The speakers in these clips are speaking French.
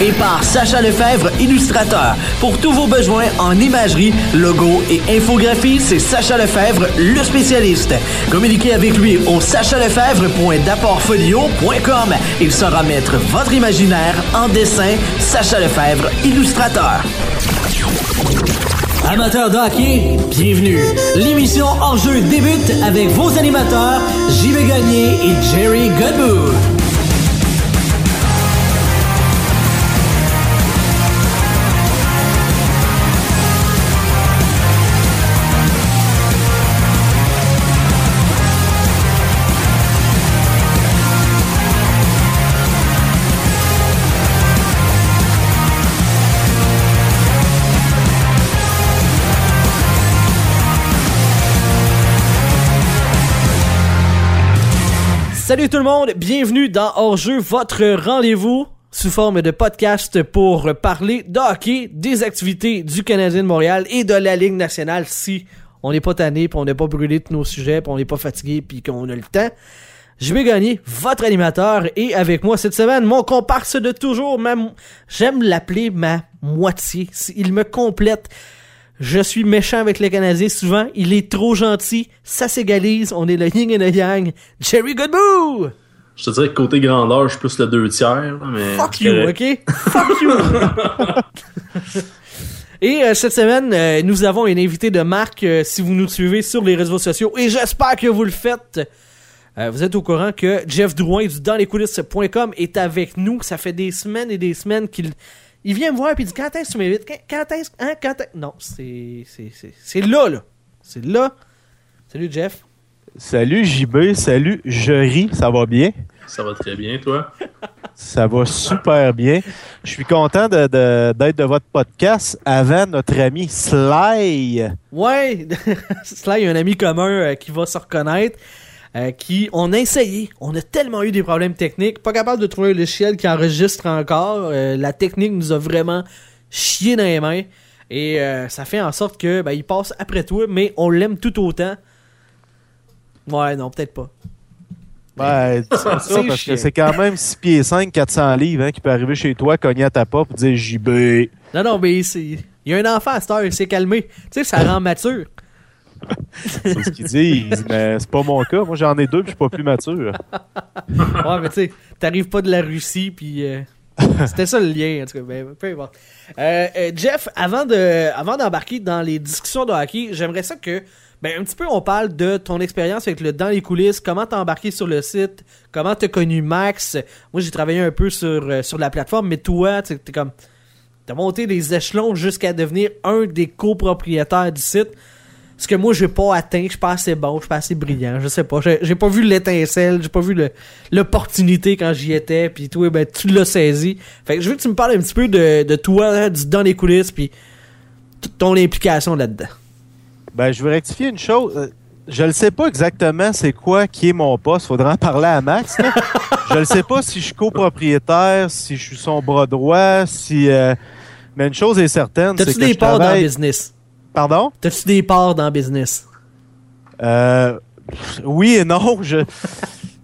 et par Sacha Lefebvre, illustrateur. Pour tous vos besoins en imagerie, logo et infographie, c'est Sacha Lefebvre, le spécialiste. Communiquez avec lui au sachalefebvre.d'apportfolio.com. Il saura mettre votre imaginaire en dessin. Sacha Lefebvre, illustrateur. Amateurs de hockey, bienvenue. L'émission Hors-jeu débute avec vos animateurs, JV Gagné et Jerry Godbout. Salut tout le monde, bienvenue dans Hors-jeu, votre rendez-vous sous forme de podcast pour parler de hockey, des activités du Canadien de Montréal et de la Ligue nationale si on n'est pas tanné, puis on n'est pas brûlé de nos sujets, puis on n'est pas fatigué, puis qu'on a le temps. Je vais gagner votre animateur et avec moi cette semaine, mon comparse de toujours, même j'aime l'appeler ma moitié. Il me complète. Je suis méchant avec les Canadiens souvent. Il est trop gentil. Ça s'égalise. On est le yin et le yang. Jerry Goodboo! Je te dirais que côté grandeur, je suis plus le deux tiers. mais Fuck you, ok? Fuck you! Et euh, cette semaine, euh, nous avons une invité de marque. Euh, si vous nous suivez sur les réseaux sociaux, et j'espère que vous le faites, vous êtes au courant que Jeff Drouin du dansleschoulisses.com est avec nous. Ça fait des semaines et des semaines qu'il il vient me voir et il dit Quand est-ce que tu m'invites? Quand est-ce hein? Quand est Non, c'est, c'est, là, là. C'est là. Salut, Jeff. Salut, JB. Salut, Jerry. Ça va bien? Ça va très bien, toi? Ça va super bien. Je suis content de, de, d'être de votre podcast avant notre ami Sly. Ouais, Sly, un ami commun euh, qui va se reconnaître. Euh, qui on a essayé, on a tellement eu des problèmes techniques, pas capable de trouver le logiciel qui enregistre encore. Euh, la technique nous a vraiment chié dans les mains et euh, ça fait en sorte que ben, il passe après toi, mais on l'aime tout autant. Ouais, non, peut-être pas. Ouais, c'est ça, parce que c'est quand même 6 pieds 5, 400 livres hein, qui peut arriver chez toi, cogner à ta porte et dire JB. Non, non, mais il y a un enfant à cette heure, il s'est calmé. Tu sais, ça rend mature c'est ce qu'ils disent, mais c'est pas mon cas. Moi, j'en ai deux, puis je suis pas plus mature. ouais, mais tu sais, t'arrives pas de la Russie, puis euh, c'était ça le lien, en tout cas. Ben, peu importe. Euh, euh, Jeff, avant de, avant d'embarquer dans les discussions de hockey, j'aimerais ça que, ben, un petit peu, on parle de ton expérience avec le dans les coulisses, comment t'as embarqué sur le site, comment t'as connu Max. Moi, j'ai travaillé un peu sur, sur la plateforme, mais toi, t'es comme, t'as monté les échelons jusqu'à devenir un des copropriétaires du site ce que moi j'ai pas atteint, je suis pas assez bon, je suis pas assez brillant, je sais pas, j'ai pas vu l'étincelle, j'ai pas vu l'opportunité quand j'y étais, puis toi ben tu l'as saisi. Fait que je veux que tu me parles un petit peu de, de toi dans les coulisses puis ton implication là-dedans. Ben je veux rectifier une chose, euh, je ne sais pas exactement c'est quoi qui est mon poste, faudra en parler à Max. je ne sais pas si je suis copropriétaire, si je suis son bras droit, si euh, mais une chose est certaine, c'est que des parts dans le business? Pardon? T'as-tu des parts dans le business? Euh, oui et non. Je, tu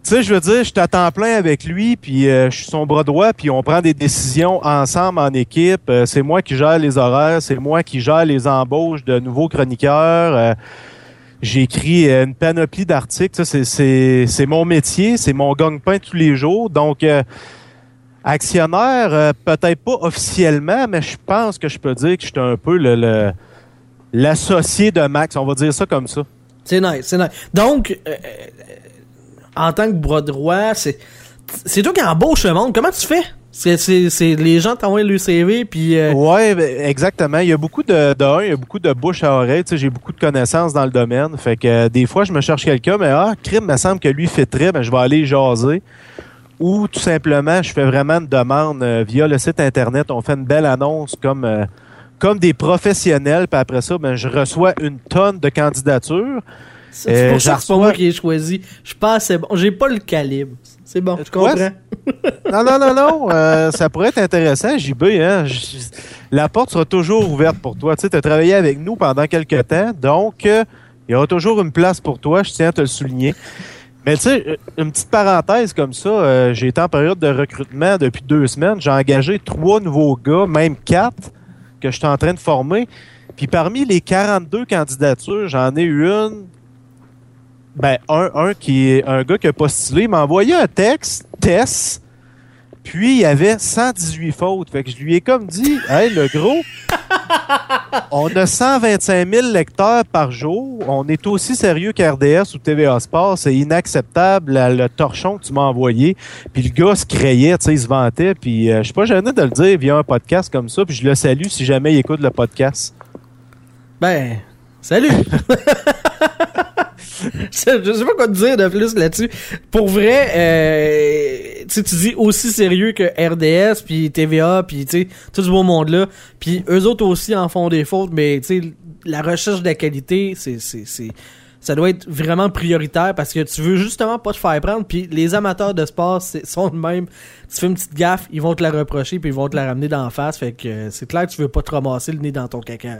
sais, je veux dire, je suis à temps plein avec lui, puis euh, je suis son bras droit, puis on prend des décisions ensemble en équipe. Euh, c'est moi qui gère les horaires, c'est moi qui gère les embauches de nouveaux chroniqueurs. Euh, J'écris une panoplie d'articles. C'est mon métier, c'est mon gagne-pain tous les jours. Donc, actionnaire, peut-être pas officiellement, mais je pense que je peux dire que je suis un peu le l'associé de Max, on va dire ça comme ça. C'est nice, c'est nice. Donc, euh, euh, en tant que bras droit, c'est c'est toi qui embauche le monde. Comment tu fais? C'est les gens t'envoient le CV puis euh... Ouais, ben, exactement. Il y a beaucoup de, de il y a beaucoup de bouche à oreille. Tu sais, j'ai beaucoup de connaissances dans le domaine. Fait que euh, des fois, je me cherche quelqu'un, mais ah, crime, me semble que lui fait très, ben je vais aller jaser. Ou tout simplement, je fais vraiment une demande via le site internet. On fait une belle annonce comme comme des professionnels, puis après ça, ben, je reçois une tonne de candidatures. C'est Euh, pour ça que c'est pas moi qui ai choisi. Je assez bon. J'ai pas le calibre. C'est bon, je Ouais, comprends. Non, non, non, non. euh, ça pourrait être intéressant, JB. Hein? Je- la porte sera toujours ouverte pour toi. Tu as travaillé avec nous pendant quelques temps, donc euh, il y aura toujours une place pour toi. Je tiens à te le souligner. Mais tu sais, une petite parenthèse comme ça, j'ai été en période de recrutement depuis deux semaines. J'ai engagé trois nouveaux gars, même quatre, que je suis en train de former. Puis parmi les 42 candidatures, j'en ai eu une ben, un, un qui est un gars qui a postulé, m'a envoyé un texte, test, puis il y avait 118 fautes. Fait que je lui ai comme dit, hey, le gros, on a 125 000 lecteurs par jour. On est aussi sérieux qu'RDS ou TVA Sport. C'est inacceptable le torchon que tu m'as envoyé. Puis le gars se crayait, tu sais, il se vantait. Puis euh, je suis pas gêné de le dire via un podcast comme ça. Puis je le salue si jamais il écoute le podcast. Ben, salut! je, sais pas quoi te dire de plus là-dessus. Pour vrai, euh, tu dis aussi sérieux que RDS, puis TVA, puis tout ce beau monde-là. Puis eux autres aussi en font des fautes, mais la recherche de la qualité, c'est... ça doit être vraiment prioritaire parce que tu veux justement pas te faire prendre. Puis les amateurs de sport sont de même. Tu fais une petite gaffe, ils vont te la reprocher puis ils vont te la ramener d'en face. Fait que euh, c'est clair que tu veux pas te ramasser le nez dans ton caca.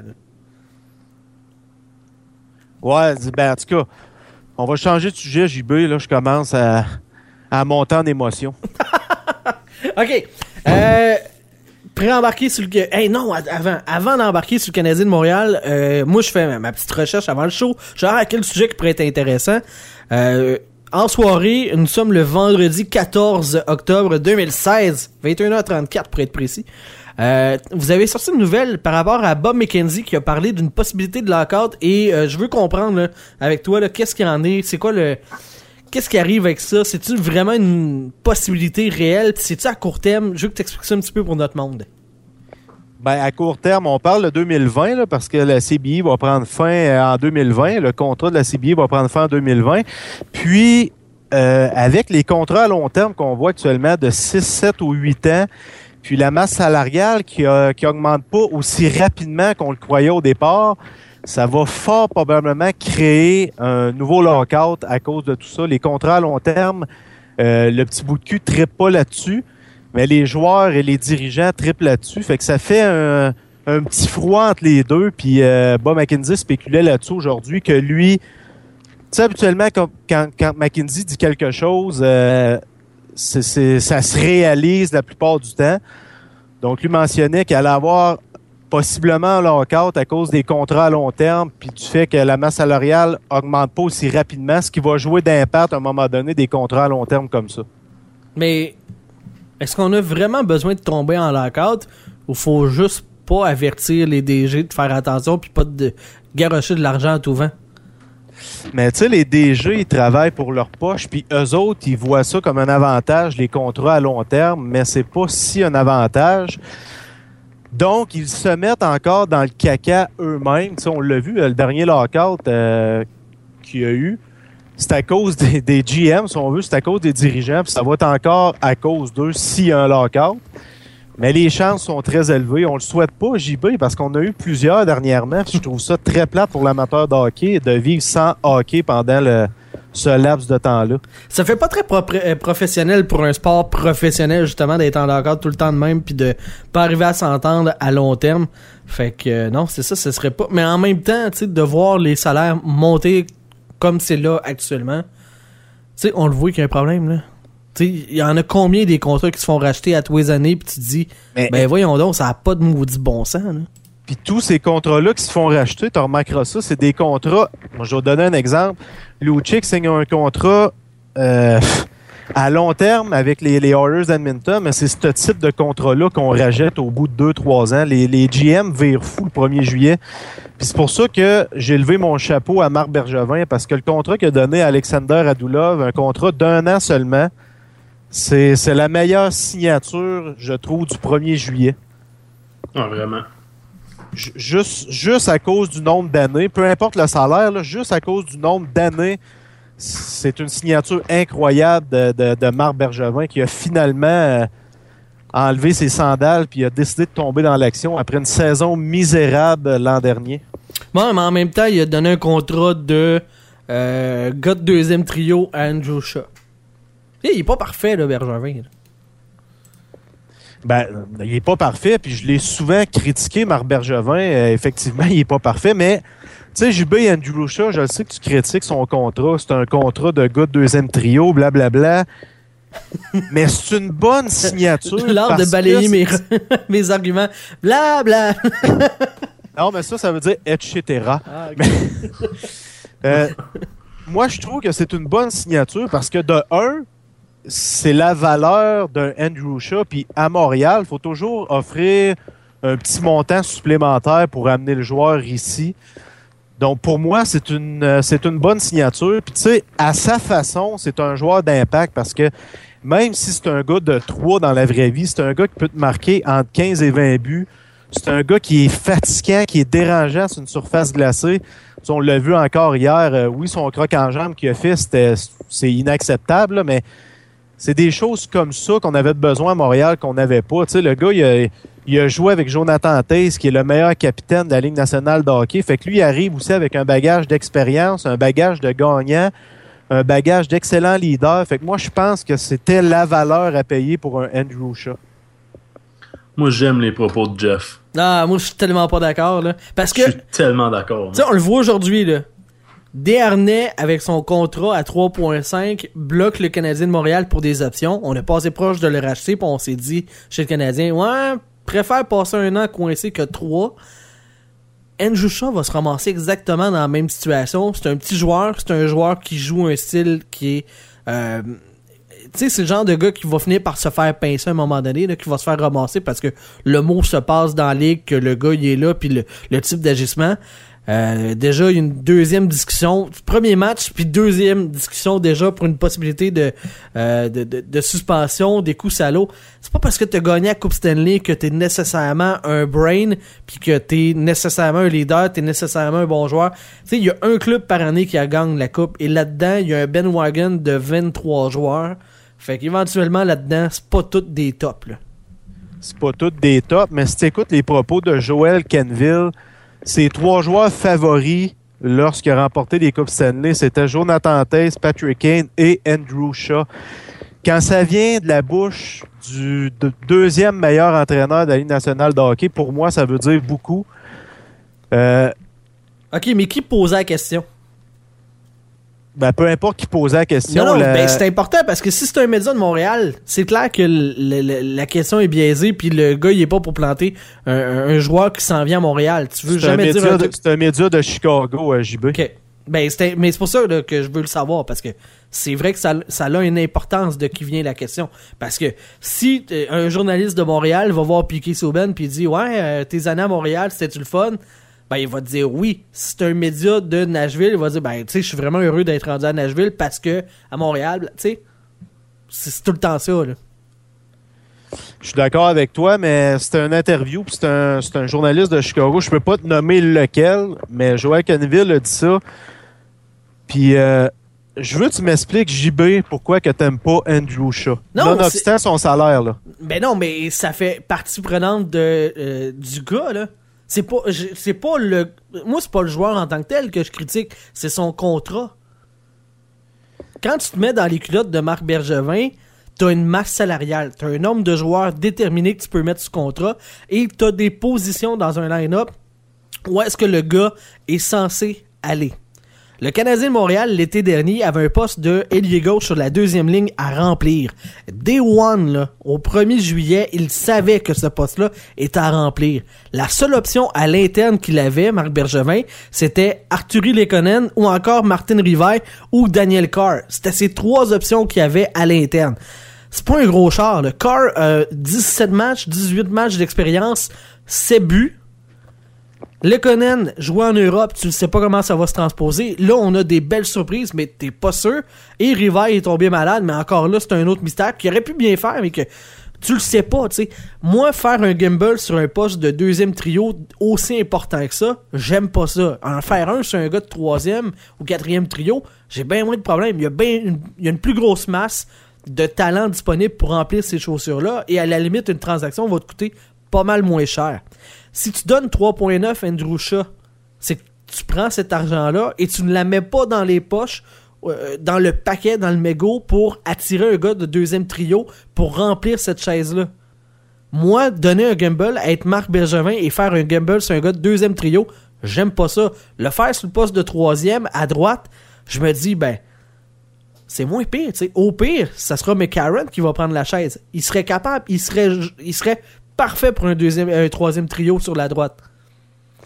Ouais, ben, en tout cas, on va changer de sujet, JB. Là, je commence à, à monter en émotion. OK. Euh, Pré-embarquer sur le... Hey, non, avant, avant d'embarquer sur le Canadien de Montréal, euh, moi, je fais ma, ma petite recherche avant le show. Genre, à quel sujet qui pourrait être intéressant. Euh, en soirée, nous sommes le vendredi 14 octobre 2016, 21h34 pour être précis. Euh, vous avez sorti une nouvelle par rapport à Bob McKenzie qui a parlé d'une possibilité de lockout et euh, je veux comprendre avec toi qu'est-ce qu'il en est, c'est quoi le qu'est-ce qui arrive avec ça, c'est-tu vraiment une possibilité réelle, c'est-tu à court terme, je veux que tu expliques ça un petit peu pour notre monde. Ben, à court terme, on parle de 2020 là, parce que la CBI va prendre fin euh, en 2020. Le contrat de la CBI va prendre fin en 2020. Puis, euh, avec les contrats à long terme qu'on voit actuellement de 6, 7 ou 8 ans, puis la masse salariale qui, augmente pas aussi rapidement qu'on le croyait au départ, ça va fort probablement créer un nouveau lockout à cause de tout ça. Les contrats à long terme, euh, le petit bout de cul ne pas là-dessus. Mais les joueurs et les dirigeants triplent là-dessus. Fait que ça fait un, petit froid entre les deux. Puis euh, Bob McKenzie spéculait là-dessus aujourd'hui que lui, tu sais, habituellement, quand, quand, dit quelque chose, euh, ça se réalise la plupart du temps. Donc, lui mentionnait qu'il allait avoir possiblement un à cause des contrats à long terme, puis du fait que la masse salariale augmente pas aussi rapidement, ce qui va jouer d'impact à un moment donné des contrats à long terme comme ça. Mais est-ce qu'on a vraiment besoin de tomber en lockout ou faut juste pas avertir les DG de faire attention puis pas de garocher de l'argent à tout vent? Mais tu sais, les DG, ils travaillent pour leur poche, puis eux autres, ils voient ça comme un avantage, les contrats à long terme, mais c'est pas si un avantage. Donc, ils se mettent encore dans le caca eux-mêmes. Tu on l'a vu, euh, le dernier lockout euh, qu'il y a eu, c'est à cause des, des GM, si on veut, c'est à cause des dirigeants, puis ça va être encore à cause d'eux s'il y a un lockout. Mais les chances sont très élevées. On le souhaite pas, JB, parce qu'on a eu plusieurs dernièrement. Je trouve ça très plat pour l'amateur de hockey de vivre sans hockey pendant ce laps de temps-là. Ça fait pas très euh, professionnel pour un sport professionnel justement d'être en lockout tout le temps de même puis de pas arriver à s'entendre à long terme. Fait que euh, non, c'est ça, ce serait pas. Mais en même temps, tu sais, de voir les salaires monter comme c'est là actuellement, tu sais, on le voit qu'il y a un problème là. Il y en a combien des contrats qui se font racheter à tous les années puis tu te dis, Mais, ben voyons donc, ça a pas de maudit bon sens là. Puis tous ces contrats-là qui se font racheter, tu remarqueras ça, c'est des contrats. Moi, je vais te donner un exemple. Lucic signe un contrat euh, à long terme avec les, les Oilers d'Edmonton, mais c'est ce type de contrat-là qu'on rachète au bout de 2-3 ans. Les, les GM virent fou le 1er juillet. Puis c'est pour ça que j'ai levé mon chapeau à Marc Bergevin, parce que le contrat qu'il a donné à Alexander Radulov, un contrat d'un an seulement, c'est c'est la meilleure signature, je trouve, du 1er juillet. Ah, vraiment. Ju- juste, juste à cause du nombre d'années, peu importe le salaire, là, juste à cause du nombre d'années, c'est une signature incroyable de, de, de Marc Bergevin qui a finalement euh, enlevé ses sandales puis a décidé de tomber dans l'action après une saison misérable l'an dernier. Bon, mais en même temps, il a donné un contrat de euh, gars de deuxième trio à Andrew Shaw. Et il est pas parfait, là, Bergevin. là. Ben, il est pas parfait, puis je l'ai souvent critiqué, Marc Bergevin. Euh, effectivement, il est pas parfait, mais tu sais, JB Andrew Shaw, je le sais que tu critiques son contrat. C'est un contrat de gars de deuxième trio, blablabla. mais c'est une bonne signature. L'art de balayer mes, mes arguments. Bla bla. Non, mais ça, ça veut dire etc. Ah. Euh, moi, je trouve que c'est une bonne signature parce que de un, c'est la valeur d'un Andrew Shaw. Puis à Montréal, il faut toujours offrir un petit montant supplémentaire pour amener le joueur ici. Donc pour moi, c'est une euh, c'est une bonne signature. Puis tu sais, à sa façon, c'est un joueur d'impact parce que même si c'est un gars de 3 dans la vraie vie, c'est un gars qui peut te marquer entre 15 et 20 buts. C'est un gars qui est fatigant, qui est dérangeant sur une surface glacée. On l'a vu encore hier. euh, oui, son croc en jambe qu'il a fait, c'est inacceptable, mais c'est des choses comme ça qu'on avait besoin à Montréal qu'on n'avait pas. Tu sais, le gars, il a, il a joué avec Jonathan Taze, qui est le meilleur capitaine de la Ligue nationale de hockey. Fait que lui, il arrive aussi avec un bagage d'expérience, un bagage de gagnant, un bagage d'excellent leader. Fait que moi, je pense que c'était la valeur à payer pour un Andrew Shaw. Moi, j'aime les propos de Jeff. Ah, moi, je suis tellement pas d'accord, là. Parce que, Je suis tellement d'accord. tu sais, on le voit aujourd'hui, là. Desharnais, avec son contrat à 3.5, bloque le Canadien de Montréal pour des options. On est passé proche de le racheter, puis on s'est dit, chez le Canadien, ouais, préfère passer un an coincé que trois. Andrew va se ramasser exactement dans la même situation. C'est un petit joueur, c'est un joueur qui joue un style qui est... euh, tu sais, c'est le genre de gars qui va finir par se faire pincer à un moment donné, qui va se faire ramasser parce que le mot se passe dans la ligue, que le gars il est là, puis le type d'agissement. Euh, déjà, une deuxième discussion, premier match, puis deuxième discussion déjà pour une possibilité de, euh, de, suspension, des coups salauds. C'est pas parce que t'as gagné la Coupe Stanley que t'es nécessairement un brain, puis que t'es nécessairement un leader, t'es nécessairement un bon joueur. Tu sais, il y a un club par année qui a gagné la Coupe, et là-dedans, il y a un Ben Wagon de 23 joueurs. Fait qu'éventuellement, là-dedans, c'est pas toutes des tops, là. c'est pas toutes des tops, mais si tu écoutes les propos de Joel Kenville, ses trois joueurs favoris lorsqu'il a remporté les Coupes Stanley, c'était Jonathan Taze, Patrick Kane et Andrew Shaw. Quand ça vient de la bouche du de- deuxième meilleur entraîneur de la Ligue nationale de hockey, pour moi, ça veut dire beaucoup. Euh, Ok, mais qui posait la question? Ben, peu importe qui posait la question. Non, non, la- ben, c'est important parce que si c'est un média de Montréal, c'est clair que le- le- le- la question est biaisée puis le gars il est pas pour planter un, joueur qui s'en vient à Montréal. Tu veux un, jamais dire un c'est un média de Chicago, euh, JB. Ok. Ben, mais c'est pour ça là, que je veux le savoir parce que c'est vrai que ça, ça a une importance de qui vient la question. Parce que si euh, un journaliste de Montréal va voir Piqué Souben puis dit Ouais, euh, tes années à Montréal, c'était-tu le fun? Ben, il va te dire oui. Si c'est un média de Nashville, il va dire Ben, tu sais, je suis vraiment heureux d'être rendu à Nashville parce que à Montréal, tu sais, c'est tout le temps ça, là. Je suis d'accord avec toi, mais c'est un interview, puis c'est un, un journaliste de Chicago. Je peux pas te nommer lequel, mais Joël Canville a dit ça. Puis euh, je veux que tu m'expliques, JB, pourquoi que t'aimes pas Andrew Shaw. Non, Nonobstant son salaire, là. Ben non, mais ça fait partie prenante de, euh, du gars, là. C'est pas, c'est pas le. Moi, c'est pas le joueur en tant que tel que je critique, c'est son contrat. Quand tu te mets dans les culottes de Marc Bergevin, t'as une masse salariale, t'as un nombre de joueurs déterminé que tu peux mettre sous contrat et t'as des positions dans un line-up où est-ce que le gars est censé aller. Le Canadien de Montréal, l'été dernier, avait un poste de ailier gauche sur la deuxième ligne à remplir. Day one, au 1er juillet, il savait que ce poste-là était à remplir. La seule option à l'interne qu'il avait, Marc Bergevin, c'était Arthurie Lekonen ou encore Martin Rivaire ou Daniel Carr. C'était ces trois options qu'il avait à l'interne. C'est pas un gros char. Le Carr, euh, 17 matchs, 18 matchs d'expérience, 7 buts. Lekonen jouait en Europe, tu ne sais pas comment ça va se transposer. Là, on a des belles surprises, mais t'es pas sûr. Et Rivaille est tombé malade, mais encore là, c'est un autre mystère qui aurait pu bien faire, mais que tu le sais pas, tu sais. Moi, faire un gamble sur un poste de deuxième trio aussi important que ça, j'aime pas ça. En faire un sur un gars de troisième ou quatrième trio, j'ai bien moins de problèmes. Il y a bien une, il y a une plus grosse masse de talent disponible pour remplir ces chaussures-là, et à la limite, une transaction va te coûter pas mal moins cher. Si tu donnes 3.9 Andrew Shaw, c'est que tu prends cet argent-là et tu ne la mets pas dans les poches, euh, dans le paquet, dans le mégot pour attirer un gars de deuxième trio pour remplir cette chaise-là. Moi, donner un gamble à être Marc Bergevin et faire un gamble sur un gars de deuxième trio, j'aime pas ça. Le faire sur le poste de troisième à droite, je me dis, ben, c'est moins pire. Au pire, ça sera McCarron qui va prendre la chaise. Il serait capable, il serait, il serait parfait pour un deuxième, un troisième trio sur la droite.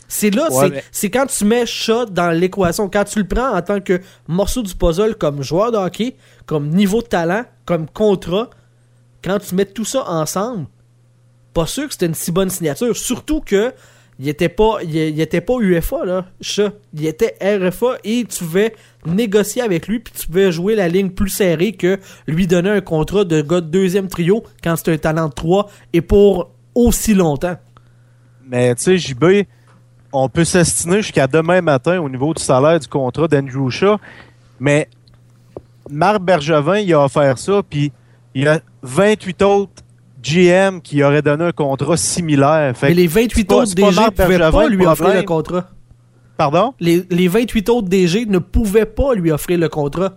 C'est là, c'est quand tu mets Shot dans l'équation, quand tu le prends en tant que morceau du puzzle comme joueur de hockey, comme niveau de talent, comme contrat, quand tu mets tout ça ensemble, pas sûr que c'était une si bonne signature. Surtout que il était pas, il, était pas UFA là, Chat. Il était RFA et tu pouvais négocier avec lui puis tu pouvais jouer la ligne plus serrée que lui donner un contrat de gars de deuxième trio quand c'est un talent de 3 et pour aussi longtemps. Mais tu sais, JB, on peut s'estimer jusqu'à demain matin au niveau du salaire du contrat d'Andrew Shaw, mais Marc Bergevin, il a offert ça, puis il y a 28 autres GM qui auraient donné un contrat similaire. mais les 28 autres DG ne pouvaient pas lui offrir le contrat. Pardon? Les, les 28 autres DG ne pouvaient pas lui offrir le contrat.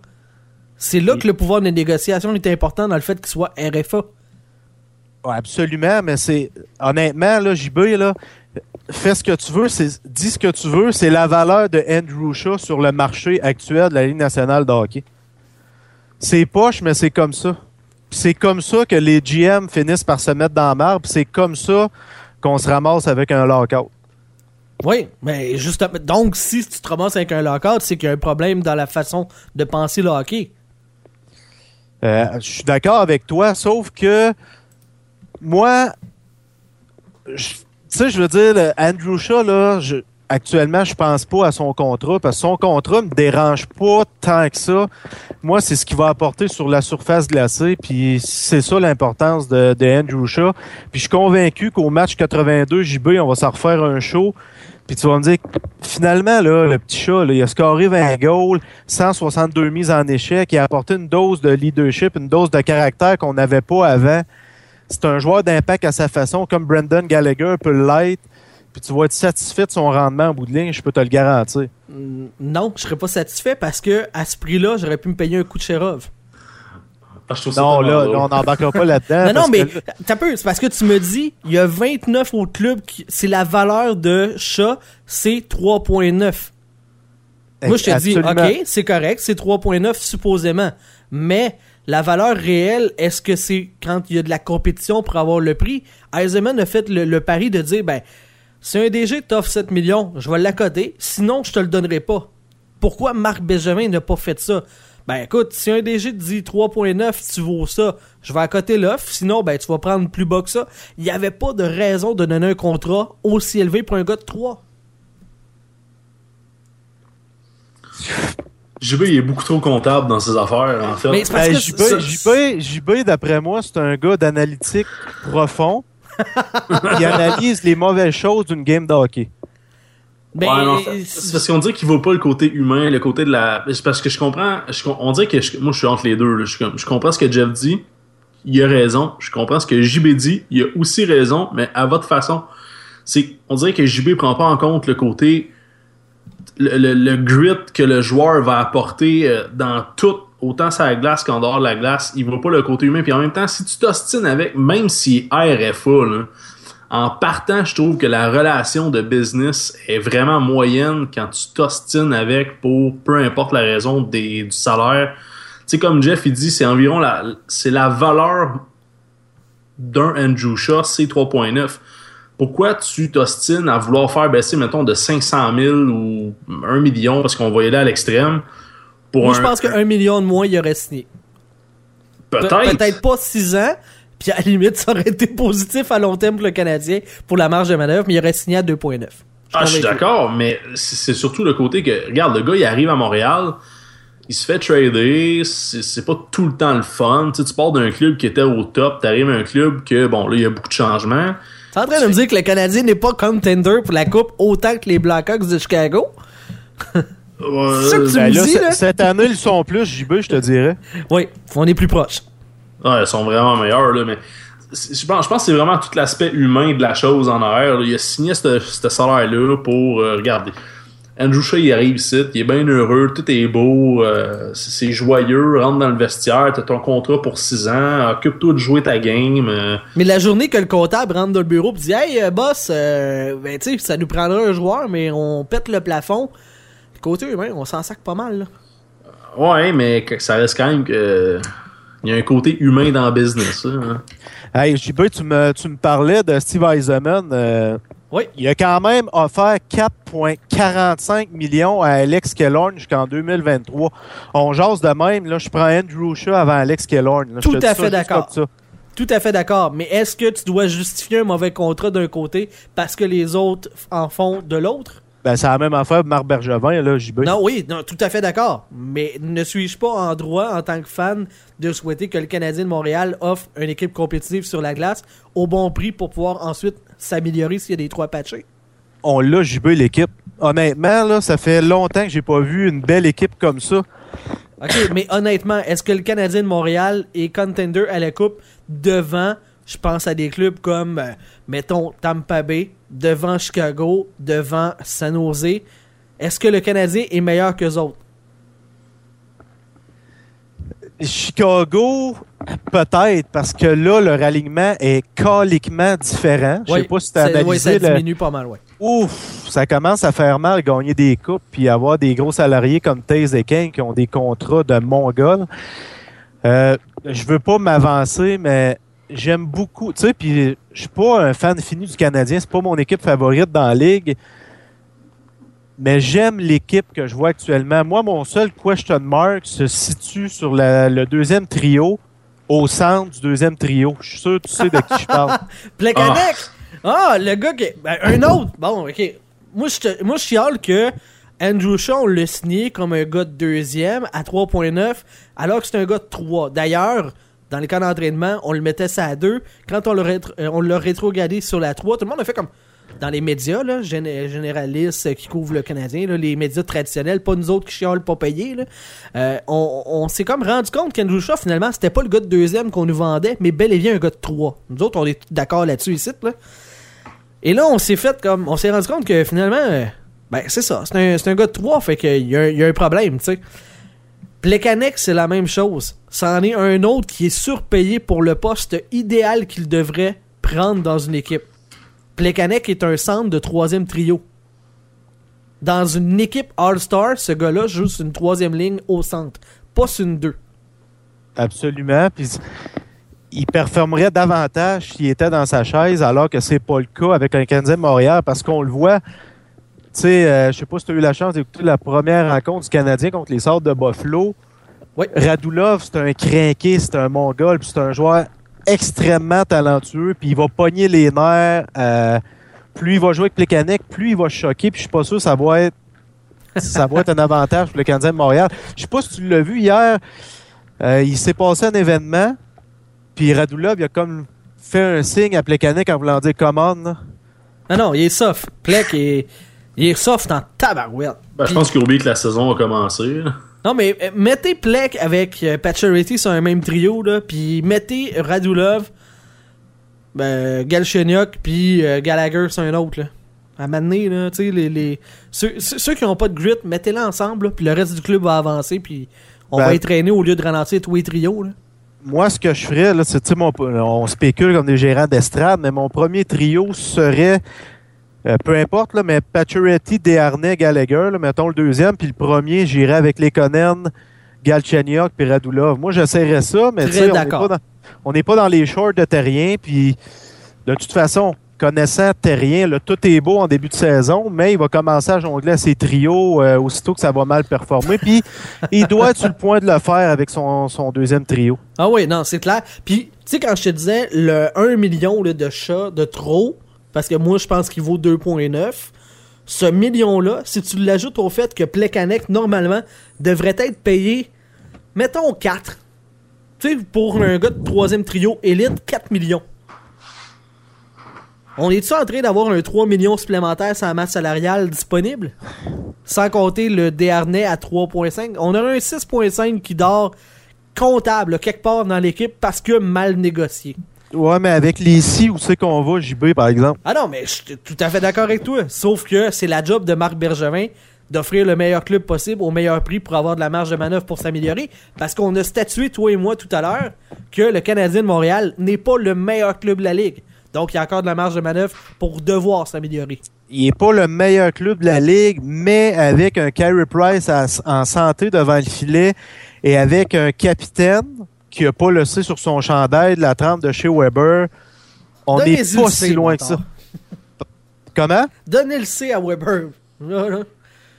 C'est là que le pouvoir de négociation est important dans le fait qu'il soit RFA. Absolument, mais c'est honnêtement, là, JB, là, fais ce que tu veux, dis ce que tu veux, c'est la valeur de Andrew Shaw sur le marché actuel de la Ligue nationale de hockey. C'est poche, mais c'est comme ça. C'est comme ça que les GM finissent par se mettre dans la marbre, c'est comme ça qu'on se ramasse avec un lockout. Oui, mais justement, donc si tu te ramasses avec un lockout, c'est qu'il y a un problème dans la façon de penser le hockey. Euh, je suis d'accord avec toi, sauf que moi, tu sais, je veux dire, Andrew Shaw, là, je, actuellement, je pense pas à son contrat parce que son contrat me dérange pas tant que ça. Moi, c'est ce qu'il va apporter sur la surface glacée, puis c'est ça l'importance de, de, Andrew Shaw. Puis je suis convaincu qu'au match 82 JB, on va s'en refaire un show. Puis tu vas me dire, finalement, là, le petit chat, là, il a scoré 20 goals, 162 mises en échec, il a apporté une dose de leadership, une dose de caractère qu'on n'avait pas avant c'est un joueur d'impact à sa façon, comme Brendan Gallagher peut l'être. Puis tu vas être satisfait de son rendement en bout de ligne, je peux te le garantir. Non, je serais pas satisfait parce que à ce prix-là, j'aurais pu me payer un coup de Cherov. Ah, non, là, on n'embarquera pas là-dedans. non, non, mais t'as peu, c'est parce que tu me dis, il y a 29 autres clubs qui, c'est la valeur de chat, c'est 3.9. Moi, je te dis, ok, c'est correct, c'est 3.9 supposément. Mais la valeur réelle, est-ce que c'est quand il y a de la compétition pour avoir le prix? Eisenman a fait le, pari de dire, ben, si un DG t'offre 7 millions, je vais l'accoter, sinon je te le donnerai pas. Pourquoi Marc Benjamin n'a pas fait ça? Ben écoute, si un DG te dit 3.9, tu vaux ça, je vais accoter l'offre, sinon ben tu vas prendre plus bas que ça. Il n'y avait pas de raison de donner un contrat aussi élevé pour un gars de 3. JB, il est beaucoup trop comptable dans ses affaires, en fait. Mais parce JB, JB, d'après moi, c'est un gars d'analytique profond qui analyse les mauvaises choses d'une game de hockey. Ben, c'est parce qu'on dirait qu'il vaut pas le côté humain, le côté de la. C'est parce que je comprends. on dirait que moi, je suis entre les deux. Je, je, comprends ce que Jeff dit. Il a raison. Je comprends ce que JB dit. Il a aussi raison, mais à votre façon. C'est, on dirait que JB prend pas en compte le côté le, grit que le joueur va apporter euh, dans tout, autant sur la glace qu'en dehors de la glace, il voit pas le côté humain. Puis en même temps, si tu t'ostines avec, même si RFA, en partant, je trouve que la relation de business est vraiment moyenne quand tu t'ostines avec pour peu importe la raison des, du salaire. Tu sais, comme Jeff, il dit, c'est environ la, c'est la valeur d'un Andrew Shaw, c'est 3.9 pourquoi tu t'ostines à vouloir faire baisser, mettons, de 500 000 ou 1 million, parce qu'on va y aller à l'extrême, pour Moi, je pense qu'un million de moins, il aurait signé. Peut-être. Peut-être pas 6 ans, puis à la limite, ça aurait été positif à long terme pour le Canadien, pour la marge de manœuvre, mais il aurait signé à 2,9. Ah, je suis d'accord, mais c'est surtout le côté que, regarde, le gars, il arrive à Montréal, il se fait trader, c'est pas tout le temps le fun. Tu, sais, tu pars d'un club qui était au top, tu arrives à un club que, bon, là, il y a beaucoup de changements. T'es en train de me dire que le Canadien n'est pas contender pour la Coupe autant que les Blackhawks de Chicago? c'est ça que tu ben me là, dis, là? Cette année, ils sont plus, JB, je te dirais. Oui, on est plus proches. Ouais, ils sont vraiment meilleurs, là, mais je pense, je pense que c'est vraiment tout l'aspect humain de la chose en arrière. Il a signé ce salaire-là pour, euh, regarder, Andrew Shaw, il arrive ici, il est bien heureux, tout est beau, euh, c'est joyeux, rentre dans le vestiaire, t'as ton contrat pour 6 ans, occupe-toi de jouer ta game. Euh. Mais la journée que le comptable rentre dans le bureau et dit Hey, euh, boss, ben tu sais, ça nous prendra un joueur, mais on pète le plafond. Côté humain, on s'en sac pas mal, là. Ouais, mais ça reste quand même que. Il y a un côté humain dans le business. Hein. Hey, JB, tu me, tu me parlais de Steve Eisenman. Oui. Il a quand même offert 4,45 millions à Alex Kellorn jusqu'en 2023. On jase de même. Là, je prends Andrew Shaw avant Alex Kellorn. Tout à fait d'accord. Tout à fait d'accord. Mais est-ce que tu dois justifier un mauvais contrat d'un côté parce que les autres en font de l'autre? Ben, c'est la même affaire Marc Bergevin, là, JB. Non, oui, non, tout à fait d'accord. Mais ne suis-je pas en droit, en tant que fan, de souhaiter que le Canadien de Montréal offre une équipe compétitive sur la glace au bon prix pour pouvoir ensuite s'améliorer s'il y a des trois patchés? On l'a, JB, l'équipe. Honnêtement, là, ça fait longtemps que j'ai pas vu une belle équipe comme ça. OK, mais honnêtement, est-ce que le Canadien de Montréal est contender à la Coupe devant je pense à des clubs comme, euh, mettons, Tampa Bay, devant Chicago, devant San Jose. Est-ce que le Canadien est meilleur que autres? Chicago, peut-être, parce que là, le alignement est caliquement différent. Je sais pas si tu as analysé. ça diminue pas mal, ouais. Ouf, ça commence à faire mal gagner des coupes puis avoir des gros salariés comme Taze et King qui ont des contrats de Mongol. Euh, je veux pas m'avancer, mais j'aime beaucoup, tu sais, puis je suis pas un fan fini du Canadien, c'est pas mon équipe favorite dans la ligue, mais j'aime l'équipe que je vois actuellement. Moi, mon seul question mark se situe sur le deuxième trio, au centre du deuxième trio. Je suis sûr que tu sais de qui je parle. Plekanec! Ah. ah, le gars qui. Ben, un autre! Bon, ok. Moi, je, moi, je chiale que Andrew Shaw, on l'a signé comme un gars de deuxième à 3.9, alors que c'est un gars de 3. D'ailleurs, dans les cas d'entraînement, on le mettait ça à 2. Quand on l'a euh, rétrogradé sur la 3, tout le monde a fait comme dans les médias là, généralistes euh, qui couvrent le Canadien, les médias traditionnels, pas nous autres qui chiolent pas payés. Euh, on, s'est comme rendu compte qu'Andrew Shaw, finalement, c'était pas le gars de deuxième qu'on nous vendait, mais bel et bien un gars de 3. Nous autres, on est d'accord là-dessus ici. Là. Et là, on s'est fait comme. On s'est rendu compte que finalement, ben c'est ça, c'est un, gars de 3, fait qu'il y, a un problème, tu sais. Plekanec, c'est la même chose. C'en est un autre qui est surpayé pour le poste idéal qu'il devrait prendre dans une équipe. Plekanec est un centre de troisième trio. Dans une équipe All-Star, ce gars-là joue sur une troisième ligne au centre, pas sur une deux. Absolument. Puis il performerait davantage s'il était dans sa chaise, alors que c'est pas le cas avec un Canadien Montréal, parce qu'on le voit, tu sais, euh, je sais pas si tu as eu la chance d'écouter la première rencontre du Canadien contre les Sortes de Buffalo. Oui. Radulov, c'est un crinqué, c'est un mongol, puis c'est un joueur extrêmement talentueux, puis il va pogner les nerfs. Euh, plus il va jouer avec Plekanec, plus il va choquer, puis je suis pas sûr que ça va être ça va être un avantage pour le Canadien de Montréal. Je sais pas si tu l'as vu hier, euh, il s'est passé un événement, puis Radulov, il a comme fait un signe à Plekanec en voulant dire « commande ». Ah non, il est soft. Plek est il est soft en tabarouette. Ben, je pense qu'il oublie que la saison a commencé. Non, mais euh, mettez Plek avec euh, Patcherity sur un même trio, là, puis mettez Radulov, ben, Galchenyuk, puis euh, Gallagher sur un autre, là. À m'amener, là, tu sais, les, les... Ceux, ceux, qui n'ont pas de grit, mettez-les ensemble, puis le reste du club va avancer, puis on va être ben, traîné au lieu de ralentir tous les trios, là. Moi, ce que je ferais, là, c'est, on spécule comme des gérants d'estrade, mais mon premier trio serait euh, peu importe, là, mais Pacioretty, Desharnais, Gallagher, là, mettons le deuxième, puis le premier, j'irais avec Lekonen, Galchenyuk, puis Radulov. Moi, j'essaierais ça, mais on n'est pas, dans les shorts de terrien, puis de toute façon, connaissant terrien, là, tout est beau en début de saison, mais il va commencer à jongler à ses trios euh, aussitôt que ça va mal performer, puis il doit être sur le point de le faire avec son, deuxième trio. Ah oui, non, c'est clair. Puis, tu sais, quand je te disais le 1 million de chats de trop, parce que moi, je pense qu'il vaut 2,9. Ce million-là, si tu l'ajoutes au fait que Plekanec, normalement, devrait être payé, mettons 4. Tu sais, pour un gars de troisième trio élite, 4 millions. On est-tu en train d'avoir un 3 millions supplémentaire sans masse salariale disponible? Sans compter le Desharnais à 3.5. On a un 6.5 qui dort comptable quelque part dans l'équipe parce que mal négocié. Ouais, mais avec les si, où c'est qu'on va, JB, par exemple? Ah non, mais je suis tout à fait d'accord avec toi. Sauf que c'est la job de Marc Bergevin d'offrir le meilleur club possible au meilleur prix pour avoir de la marge de manœuvre pour s'améliorer. Parce qu'on a statué, toi et moi, tout à l'heure, que le Canadien de Montréal n'est pas le meilleur club de la Ligue. Donc, il y a encore de la marge de manœuvre pour devoir s'améliorer. Il n'est pas le meilleur club de la Ligue, mais avec un Carey Price en santé devant le filet et avec un capitaine qui n'a pas le C sur son chandail de la trempe de chez Weber, on n'est pas si loin que ça. Comment? Donnez le C à Weber.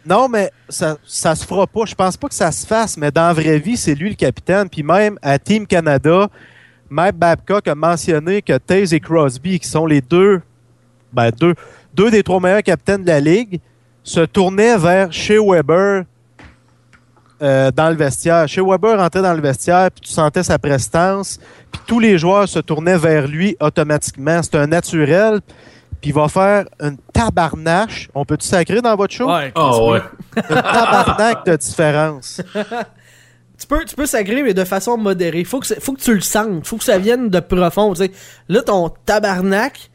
Non, mais ça, ça se fera pas. Je pense pas que ça se fasse, mais dans la vraie vie, c'est lui le capitaine. Puis même à Team Canada, Mike Babcock a mentionné que Taze et Crosby, qui sont les deux, ben deux, deux des trois meilleurs capitaines de la Ligue, se tournaient vers chez Weber euh, dans le vestiaire. Chez Weber rentrait dans le vestiaire, puis tu sentais sa prestance, puis tous les joueurs se tournaient vers lui automatiquement. C'est un naturel puis il va faire une tabarnache. On peut-tu sacrer dans votre show? Ouais. Oh, ouais. Une tabarnak de différence. tu peux, tu peux sacrer, mais de façon modérée. Faut que, faut que tu le sentes. Faut que ça vienne de profond. sais. Là, ton tabarnak,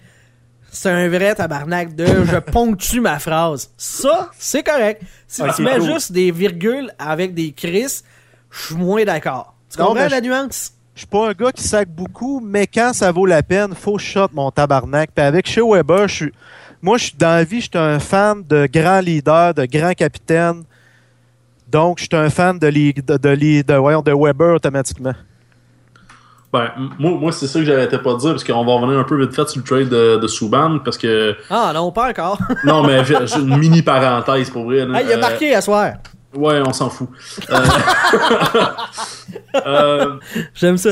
c'est un vrai tabarnak de je ponctue ma phrase. Ça, c'est correct. Si tu mets juste des virgules avec des crises, je suis moins d'accord. Tu comprends la nuance? Je suis pas un gars qui sac beaucoup, mais quand ça vaut la peine, faut shot mon tabarnak. Puis avec chez Weber, je suis. Moi, je suis dans la vie, je suis un fan de grands leaders, de grands capitaines. Donc, je suis un fan de, de, de, de, de Weber automatiquement. Ben, moi, moi c'est ça que j'arrêtais pas de dire, parce qu'on va revenir un peu vite fait sur le trade de, de Subban, parce que. Ah non, pas encore. non, mais j'ai une mini parenthèse pour vrai. Ah, il a marqué à soir. Ouais, on s'en fout. Euh, euh, J'aime ça.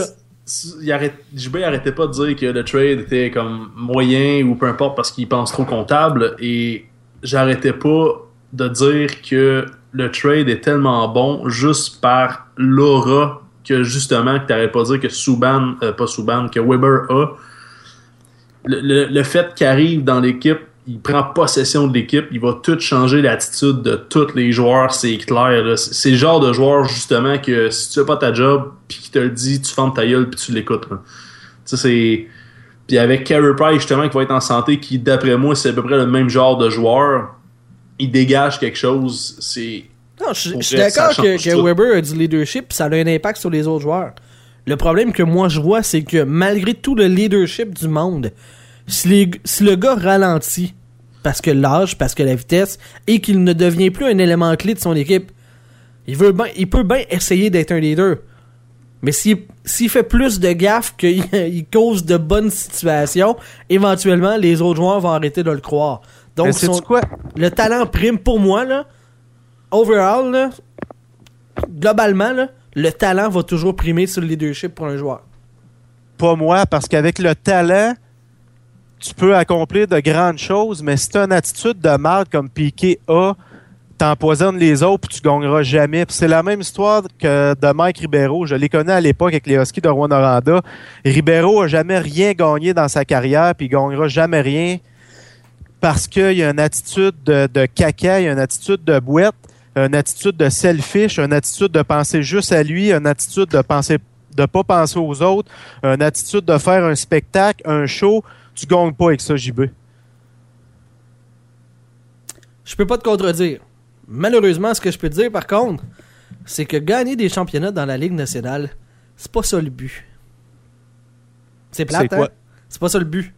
Il arrête, arrêtait pas de dire que le trade était comme moyen ou peu importe parce qu'il pense trop comptable et j'arrêtais pas de dire que le trade est tellement bon juste par l'aura que justement que t'arrêtes pas de dire que Subban, euh, pas Subban, que Weber a. Le, le fait qu'il arrive dans l'équipe il prend possession de l'équipe, il va tout changer l'attitude de tous les joueurs, c'est clair. C'est le genre de joueur justement que si tu fais pas ta job, puis qu'il te le dit, tu fermes ta gueule puis tu l'écoutes. c'est puis avec Carey Price justement qui va être en santé, qui d'après moi c'est à peu près le même genre de joueur, il dégage quelque chose. C'est non, je, suis d'accord que, que Weber a du leadership, ça a un impact sur les autres joueurs. Le problème que moi je vois, c'est que malgré tout le leadership du monde, si, si le gars ralentit parce que l'âge, parce que la vitesse, et qu'il ne devient plus un élément clé de son équipe, il, veut ben, il peut bien essayer d'être un leader. Mais s'il fait plus de gaffes qu'il cause de bonnes situations, éventuellement, les autres joueurs vont arrêter de le croire. Donc, quoi? le talent prime pour moi, là, overall, globalement, le talent va toujours primer sur le leadership pour un joueur. Pas moi, parce qu'avec le talent, tu peux accomplir de grandes choses, mais si tu as une attitude de mal comme Piqué a, t'empoisonnes les autres puis tu gagneras jamais. c'est la même histoire que de Mike Ribeiro. Je l'ai connu à l'époque avec les Huskies de Rwanda. Ribeiro a jamais rien gagné dans sa carrière puis il gagnera jamais rien parce qu'il y a une attitude de, de caca, il y a une attitude de boîte, une attitude de selfish, une attitude de penser juste à lui, une attitude de penser de pas penser aux autres, une attitude de faire un spectacle, un show tu gagnes pas avec ça, JB. Je peux pas te contredire. Malheureusement, ce que je peux te dire, par contre, c'est que gagner des championnats dans la Ligue nationale, c'est pas ça le but. C'est plate, hein? C'est pas ça le but.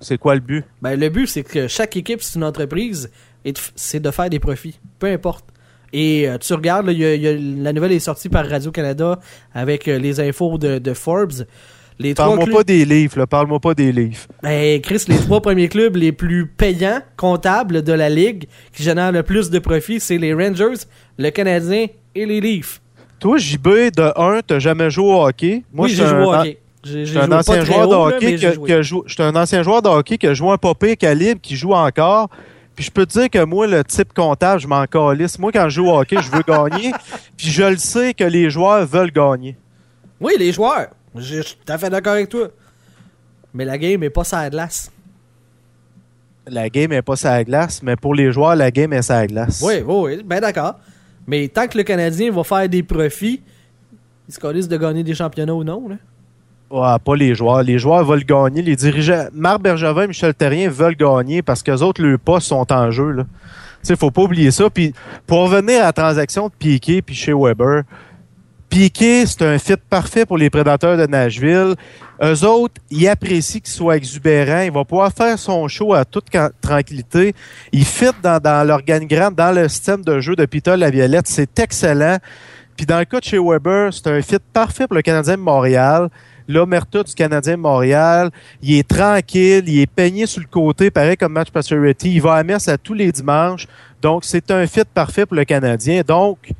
C'est quoi le but? Ben, le but, c'est que chaque équipe, c'est une entreprise, et c'est de faire des profits. Peu importe. Et euh, tu regardes, la nouvelle est sortie par Radio-Canada avec euh, les infos de Forbes. Parle-moi pas des livres, parle-moi pas des livres. Ben, Chris, les trois premiers clubs les plus payants, comptables de la Ligue, qui génèrent le plus de profits, c'est les Rangers, le Canadien et les Leafs. Toi, JB, de 1, t'as jamais joué au hockey. Moi, oui, j'ai joué au hockey. J'ai un ancien joueur de hockey que, Je suis un ancien joueur de hockey qui a joué un popé calibre, qui joue encore. Puis je peux te dire que moi, le type comptable, je m'en calisse. Moi, quand je joue au hockey, je veux gagner. Puis je le sais que les joueurs veulent gagner. Oui, les joueurs. Je suis tout à fait d'accord avec toi. Mais la game est pas sa glace. La game est pas sa glace, mais pour les joueurs, la game est sa glace. Oui, oui, ben d'accord. Mais tant que le Canadien va faire des profits, ils se connaissent de gagner des championnats ou non, là? Ouais, pas les joueurs. Les joueurs veulent gagner. Les dirigeants, Marc Bergevin et Michel Terrien veulent gagner parce que les autres, leurs postes sont en jeu. Là. sais, faut pas oublier ça. Puis pour revenir à la transaction de Piquet puis chez Weber, Piquet, c'est un fit parfait pour les prédateurs de Nashville. Eux autres, ils apprécient qu'il soit exubérant. Il va pouvoir faire son show à toute tranquillité. Il fit dans, dans l'organigramme, dans le système de jeu de Peter Laviolette. C'est excellent. Puis dans le cas de chez Weber, c'est un fit parfait pour le Canadien de Montréal. L'Omerta du Canadien de Montréal, il est tranquille, il est peigné sur le côté, pareil comme match Pastority. Il va à Metz à tous les dimanches. Donc, c'est un fit parfait pour le Canadien. Donc,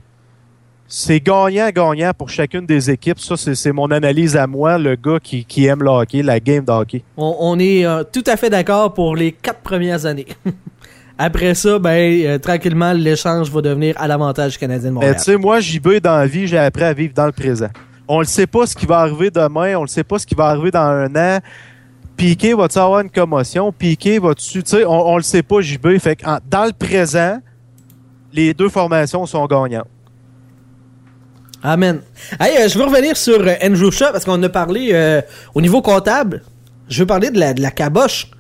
c'est gagnant-gagnant pour chacune des équipes. Ça, c'est mon analyse à moi, le gars qui, aime le hockey, la game de hockey. On, est euh, tout à fait d'accord pour les quatre premières années. Après ça, ben, euh, tranquillement, l'échange va devenir à l'avantage du Canadien de ben, Montréal. tu sais, moi, j'y vais dans la vie, j'ai appris à vivre dans le présent. On ne sait pas ce qui va arriver demain, on ne sait pas ce qui va arriver dans un an. Piqué va-tu avoir une commotion? Piqué va-tu, tu sais, on, ne le sait pas, JB. Fait que dans le présent, les deux formations sont gagnantes. Amen. Hey, euh, je veux revenir sur euh, Andrew Shaw parce qu'on a parlé au niveau comptable. Je veux parler de la, de caboche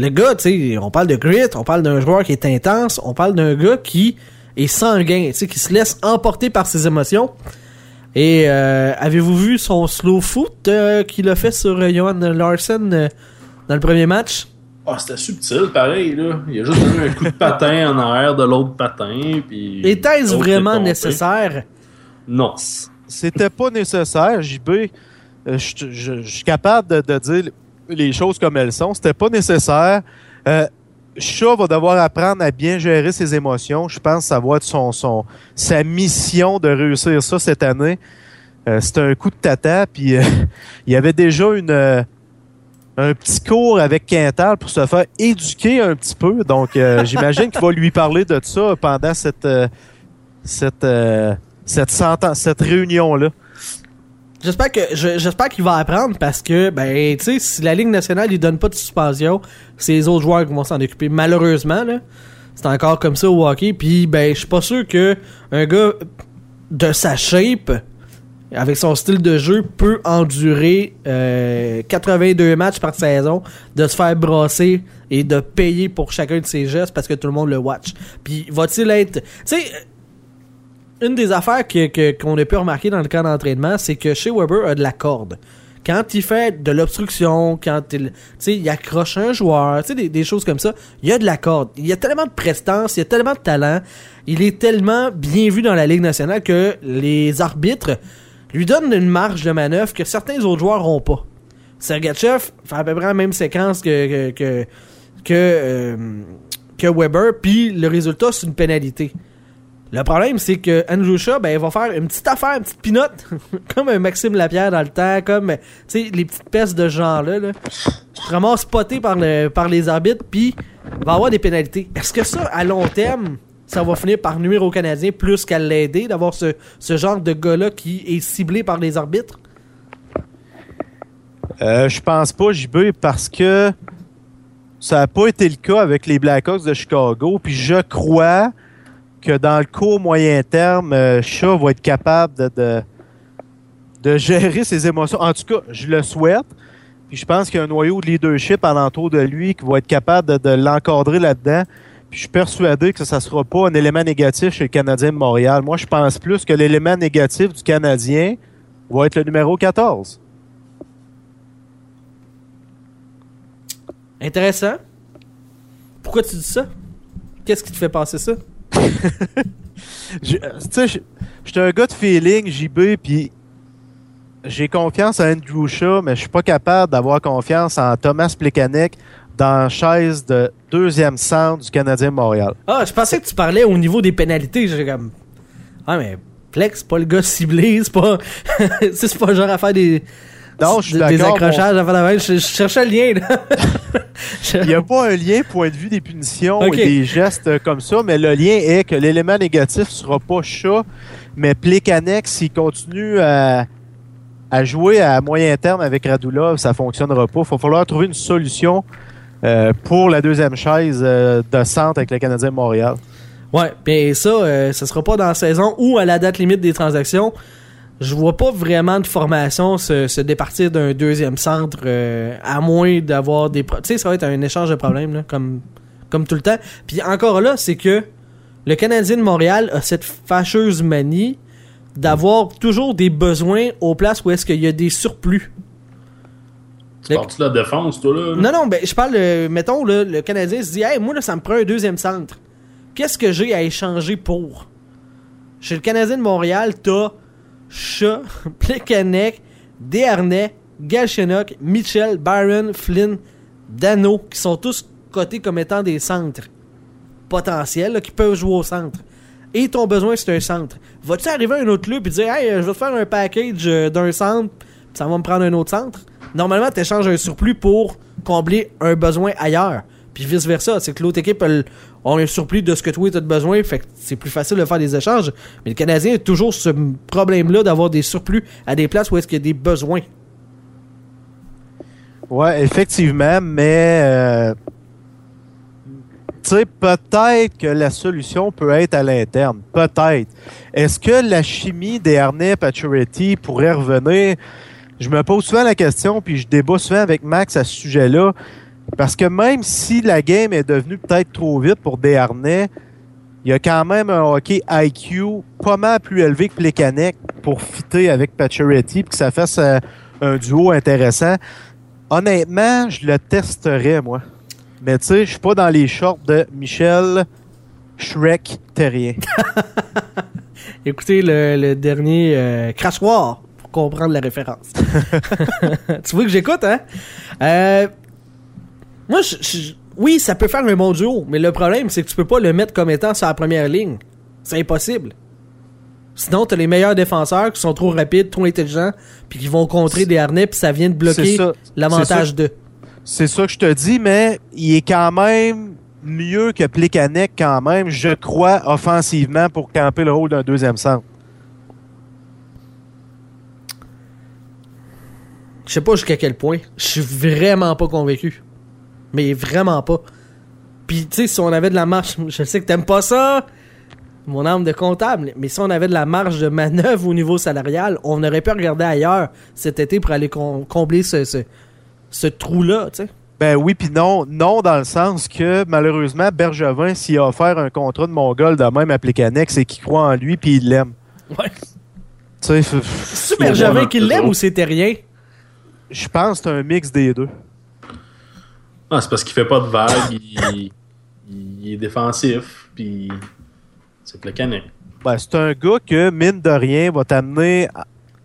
le gars, tu sais, on parle de grit, on parle d'un joueur qui est intense, on parle d'un gars qui est sanguin, tu sais, qui se laisse emporter par ses émotions. Et euh, avez-vous vu son slow foot euh, qu'il a fait sur euh, Johan Larson dans le premier match? Ah, c'était subtil, pareil, là. Il a juste donné un coup de patin en arrière de l'autre patin. Puis Était-ce vraiment nécessaire? Non. C'était pas nécessaire, JB. Je suis capable de, dire les choses comme elles sont. C'était pas nécessaire. Shaw va devoir apprendre à bien gérer ses émotions. Je pense que ça va être son, sa mission de réussir ça cette année. Euh, C'était un coup de tata, puis euh, il y avait déjà euh, un petit cours avec Quintal pour se faire éduquer un petit peu. Donc, euh, j'imagine qu'il va lui parler de ça pendant cette réunion-là. J'espère que j'espère qu'il va apprendre parce que ben tu sais si la Ligue nationale lui donne pas de suspension, c'est les autres joueurs qui vont s'en occuper malheureusement là. C'est encore comme ça au hockey puis ben je suis pas sûr que un gars de sa shape avec son style de jeu peut endurer 82 euh, matchs par saison, de se faire brasser et de payer pour chacun de ses gestes parce que tout le monde le watch. Puis va-t-il être tu sais une des affaires que, qu'on a pu remarquer dans le camp d'entraînement, c'est que chez Weber a de la corde. Quand il fait de l'obstruction, quand il, il accroche un joueur, des, des choses comme ça, il a de la corde. Il a tellement de prestance, il a tellement de talent. Il est tellement bien vu dans la Ligue nationale que les arbitres lui donnent une marge de manœuvre que certains autres joueurs n'ont pas. Sergachev fait à peu près la même séquence que, que, que, euh, que Weber, puis le résultat, c'est une pénalité. Le problème, c'est que Andrew Shaw, ben, il va faire une petite affaire, une petite pinote, comme un Maxime Lapierre dans le temps, comme, tu sais, les petites pestes de genre-là, là. Vraiment spoté par, le, par les arbitres, puis va avoir des pénalités. Est-ce que ça, à long terme, ça va finir par nuire aux Canadiens plus qu'à l'aider d'avoir ce, ce genre de gars-là qui est ciblé par les arbitres? Euh, je pense pas, JB, parce que ça n'a pas été le cas avec les Blackhawks de Chicago, puis je crois que dans le court moyen terme, euh, Shaw va être capable de, de, gérer ses émotions. En tout cas, je le souhaite. Puis je pense qu'il y a un noyau de leadership alentour de lui qui va être capable de, l'encadrer là-dedans. Puis je suis persuadé que ça ne sera pas un élément négatif chez le Canadien de Montréal. Moi, je pense plus que l'élément négatif du Canadien va être le numéro 14. Intéressant. Pourquoi tu dis ça? Qu'est-ce qui te fait penser ça? tu sais, j'étais un gars de feeling, JB, puis j'ai confiance en Andrew Shaw, mais je suis pas capable d'avoir confiance en Thomas Plekanec dans la chaise de deuxième centre du Canadien Montréal. Ah, je pensais que tu parlais au niveau des pénalités. J'ai comme. Ah, mais Plex, c'est pas le gars ciblé, c'est pas. c'est pas genre à faire des. Non, je suis d'accord. Des accrochages faire Je, cherchais le lien, Il n'y a pas un lien point de vue des punitions et des gestes comme ça, mais le lien est que l'élément négatif ne sera pas chat, mais Plekanex, s'il continue à, jouer à moyen terme avec Radulov, ça ne fonctionnera pas. Il va falloir trouver une solution euh, pour la deuxième chaise euh, de centre avec le Canadien de Montréal. Ouais, puis ça, euh, ça sera pas dans la saison ou à la date limite des transactions je vois pas vraiment de formation se, départir d'un deuxième centre euh, à moins d'avoir des tu sais ça va être un échange de problèmes là, comme comme tout le temps. Puis encore là, c'est que le Canadien de Montréal a cette fâcheuse manie d'avoir toujours des besoins aux places où est-ce qu'il y a des surplus. Tu parles de la défense, toi, là? Non, non, ben, je parle, euh, mettons, le Canadien se dit, hey, moi, là, ça me prend un deuxième centre. Qu'est-ce que j'ai à échanger pour? Chez le Canadien de Montréal, t'as Chat, Plekanec, Desharnais, Galchenyuk, Mitchell, Byron, Flynn, Dano, qui sont tous cotés comme étant des centres potentiels, qui peuvent jouer au centre. Et ton besoin, c'est un centre. Vas-tu arriver à un autre club et dire, hey, je vais te faire un package euh, d'un centre, ça va me prendre un autre centre? Normalement, tu échanges un surplus pour combler un besoin ailleurs. Puis vice versa, c'est que l'autre équipe a un surplus de ce que toi tu as besoin, fait que c'est plus facile de faire des échanges. Mais le Canadien a toujours ce problème-là d'avoir des surplus à des places où est-ce qu'il y a des besoins. Ouais, effectivement, mais euh, tu sais, peut-être que la solution peut être à l'interne. Peut-être. Est-ce que la chimie des harnais Pacioretty pourrait revenir? Je me pose souvent la question, puis je débat souvent avec Max à ce sujet-là. Parce que même si la game est devenue peut-être trop vite pour Desharnais, il y a quand même un hockey IQ pas mal plus élevé que Plekanec pour fitter avec Pacioretty puis que ça fasse euh, un duo intéressant. Honnêtement, je le testerais, moi. Mais tu sais, je suis pas dans les shorts de Michel Shrek Terrien. Écoutez le, dernier euh, crachoir pour comprendre la référence. tu vois que j'écoute, hein? Euh, moi, oui, ça peut faire un bon duo, mais le problème, c'est que tu peux pas le mettre comme étant sur la première ligne. C'est impossible. Sinon, t'as les meilleurs défenseurs qui sont trop rapides, trop intelligents, puis qui vont contrer des harnais, puis ça vient de bloquer l'avantage de. C'est ça que je te dis, mais il est quand même mieux que Plekanec quand même, je crois, offensivement, pour camper le rôle d'un deuxième centre. Je sais pas jusqu'à quel point. Je suis vraiment pas convaincu mais vraiment pas. Puis, tu sais, si on avait de la marge, je sais que t'aimes pas ça, mon âme de comptable, mais si on avait de la marge de manœuvre au niveau salarial, on aurait pu regarder ailleurs cet été pour aller combler ce, ce, trou-là, tu sais. Ben oui, puis non, non dans le sens que malheureusement, Bergevin, s'il a offert un contrat de Mongol de même à Plicanex, c'est qu'il croit en lui puis il l'aime. Ouais. Tu sais, c'est Bergevin qui l'aime ou c'était rien? Je pense que c'est un mix des deux. Ah, c'est parce qu'il fait pas de vagues, il, est défensif, puis c'est le canet. Ben, c'est un gars que, mine de rien, va t'amener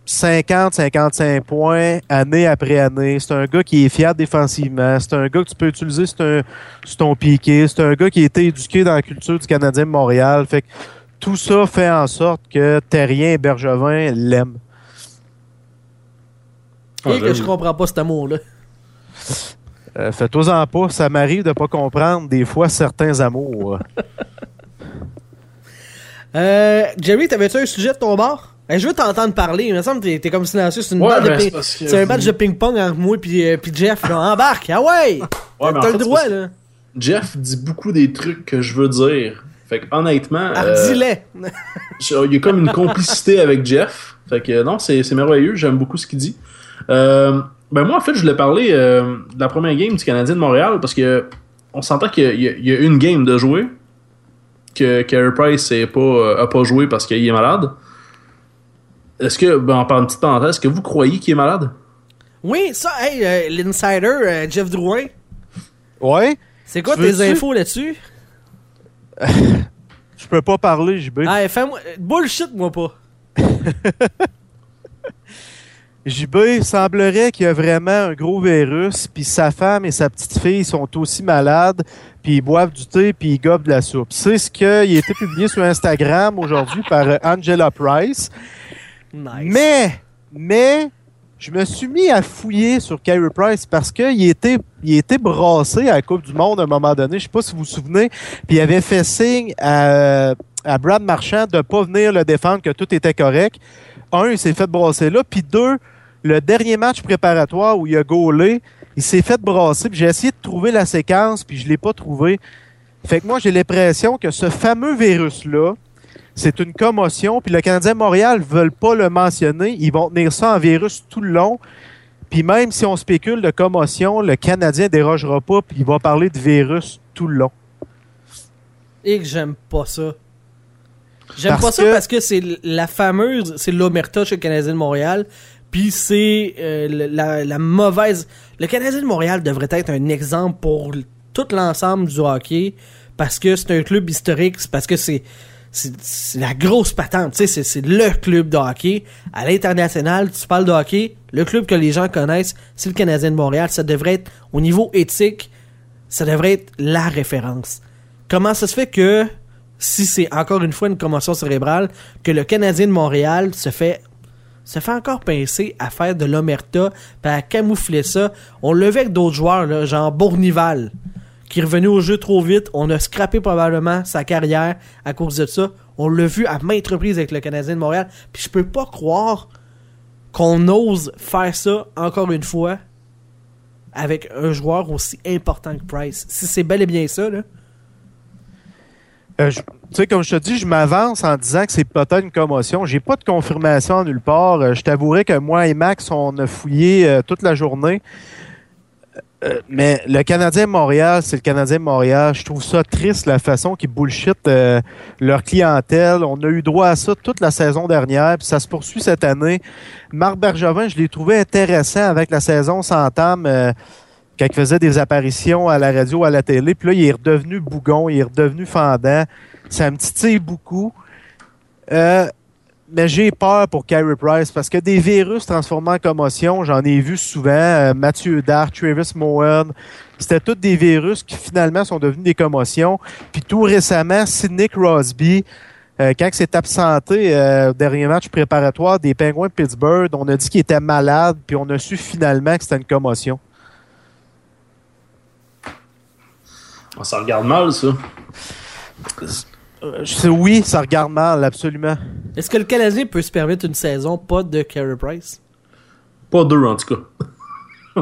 50-55 points année après année. C'est un gars qui est fier défensivement. C'est un gars que tu peux utiliser sur, ton piqué. C'est un gars qui a été éduqué dans la culture du Canadien de Montréal. Fait que tout ça fait en sorte que Terrien et Bergevin l'aiment. Et que je comprends pas cet amour-là. Euh, fais-toi-en pas, ça m'arrive de pas comprendre des fois certains amours. euh, Jerry, t'avais-tu un sujet de ton bord? Ben, je veux t'entendre parler. Il me semble que t'es, comme silencieux. C'est, une ouais, c'est un match de ping-pong entre moi et euh, Jeff. Là. Embarque, ah ouais! ouais T'as le droit, là. Jeff dit beaucoup des trucs que je veux dire. Fait que honnêtement. Euh, il y a comme une complicité avec Jeff. Fait que non, c'est, c'est merveilleux. J'aime beaucoup ce qu'il dit. Euh, ben moi, en fait, je voulais parler euh, de la première game du Canadien de Montréal parce que on s'entend qu'il y, a une game de jouer que Carey Price n'a pas, euh, pas joué parce qu'il est malade. Est-ce que, ben, en parlant de petite parenthèse, est-ce que vous croyez qu'il est malade? Oui, ça, hey, euh, l'insider, Jeff Drouin. Ouais. C'est quoi tes infos là-dessus? je peux pas parler, JB. Ah, fais-moi. Bullshit, moi pas. JB, semblerait qu'il y a vraiment un gros virus, puis sa femme et sa petite fille sont aussi malades, puis ils boivent du thé, puis ils gobent de la soupe. C'est ce qui a été publié sur Instagram aujourd'hui par euh, Angela Price. Mais, mais, je me suis mis à fouiller sur Carey Price parce qu'il était, il était brassé à la Coupe du Monde à un moment donné. Je sais pas si vous vous souvenez. Puis il avait fait signe à, à Brad Marchand de pas venir le défendre, que tout était correct. Un, il s'est fait brasser là. Puis deux, le dernier match préparatoire où il a gaulé, il s'est fait brasser. J'ai essayé de trouver la séquence, puis je l'ai pas trouvé. Fait que moi, j'ai l'impression que ce fameux virus-là, c'est une commotion, puis le Canadien Montréal ne veulent pas le mentionner. Ils vont tenir ça en virus tout le long. Puis même si on spécule de commotion, le Canadien dérogera pas, puis il va parler de virus tout le long. Et que j'aime pas ça. J'aime pas ça parce que c'est la fameuse, c'est l'Omerta chez le Canadien de Montréal, puis c'est euh, la, mauvaise. Le Canadien de Montréal devrait être un exemple pour tout l'ensemble du hockey parce que c'est un club historique, parce que c'est c'est la grosse patente, tu sais, c'est le club de hockey. À l'international, tu parles de hockey, le club que les gens connaissent, c'est le Canadien de Montréal. Ça devrait être, au niveau éthique, ça devrait être la référence. Comment ça se fait que, si c'est encore une fois une commotion cérébrale, que le Canadien de Montréal se fait se fait encore pincer à faire de l'omerta, puis à camoufler ça. On le vu avec d'autres joueurs, genre Bournival qui revenu au jeu trop vite. On a scrappé probablement sa carrière à cause de ça. On l'a vu à maintes reprises avec le Canadien de Montréal. Puis je peux pas croire qu'on ose faire ça encore une fois avec un joueur aussi important que Price. Si c'est bel et bien ça, là. Euh, tu sais, comme je te dis, je m'avance en disant que c'est peut-être une commotion. J'ai pas de confirmation nulle part. Euh, je t'avouerai que moi et Max, on a fouillé euh, toute la journée. Mais le Canadien Montréal, c'est le Canadien Montréal. Je trouve ça triste la façon qu'ils bullshit leur clientèle. On a eu droit à ça toute la saison dernière, puis ça se poursuit cette année. Marc Bergevin, je l'ai trouvé intéressant avec la saison s'entame quand il faisait des apparitions à la radio, à la télé. Puis là, il est redevenu bougon, il est redevenu fendant. Ça me titille beaucoup. Euh, mais j'ai peur pour Carey Price parce que des virus transformés en commotion, j'en ai vu souvent. Euh, Mathieu Dart, Travis Mowen, c'était tous des virus qui finalement sont devenus des commotions. Puis tout récemment, Sidney Crosby, euh, quand il s'est absenté au dernier match préparatoire des Penguins de Pittsburgh, on a dit qu'il était malade, puis on a su finalement que c'était une commotion. Ça regarde mal, ça. Euh, oui, ça regarde mal, absolument. Est-ce que le Canadien peut se permettre une saison pas de Carey Price? Pas deux, en tout cas.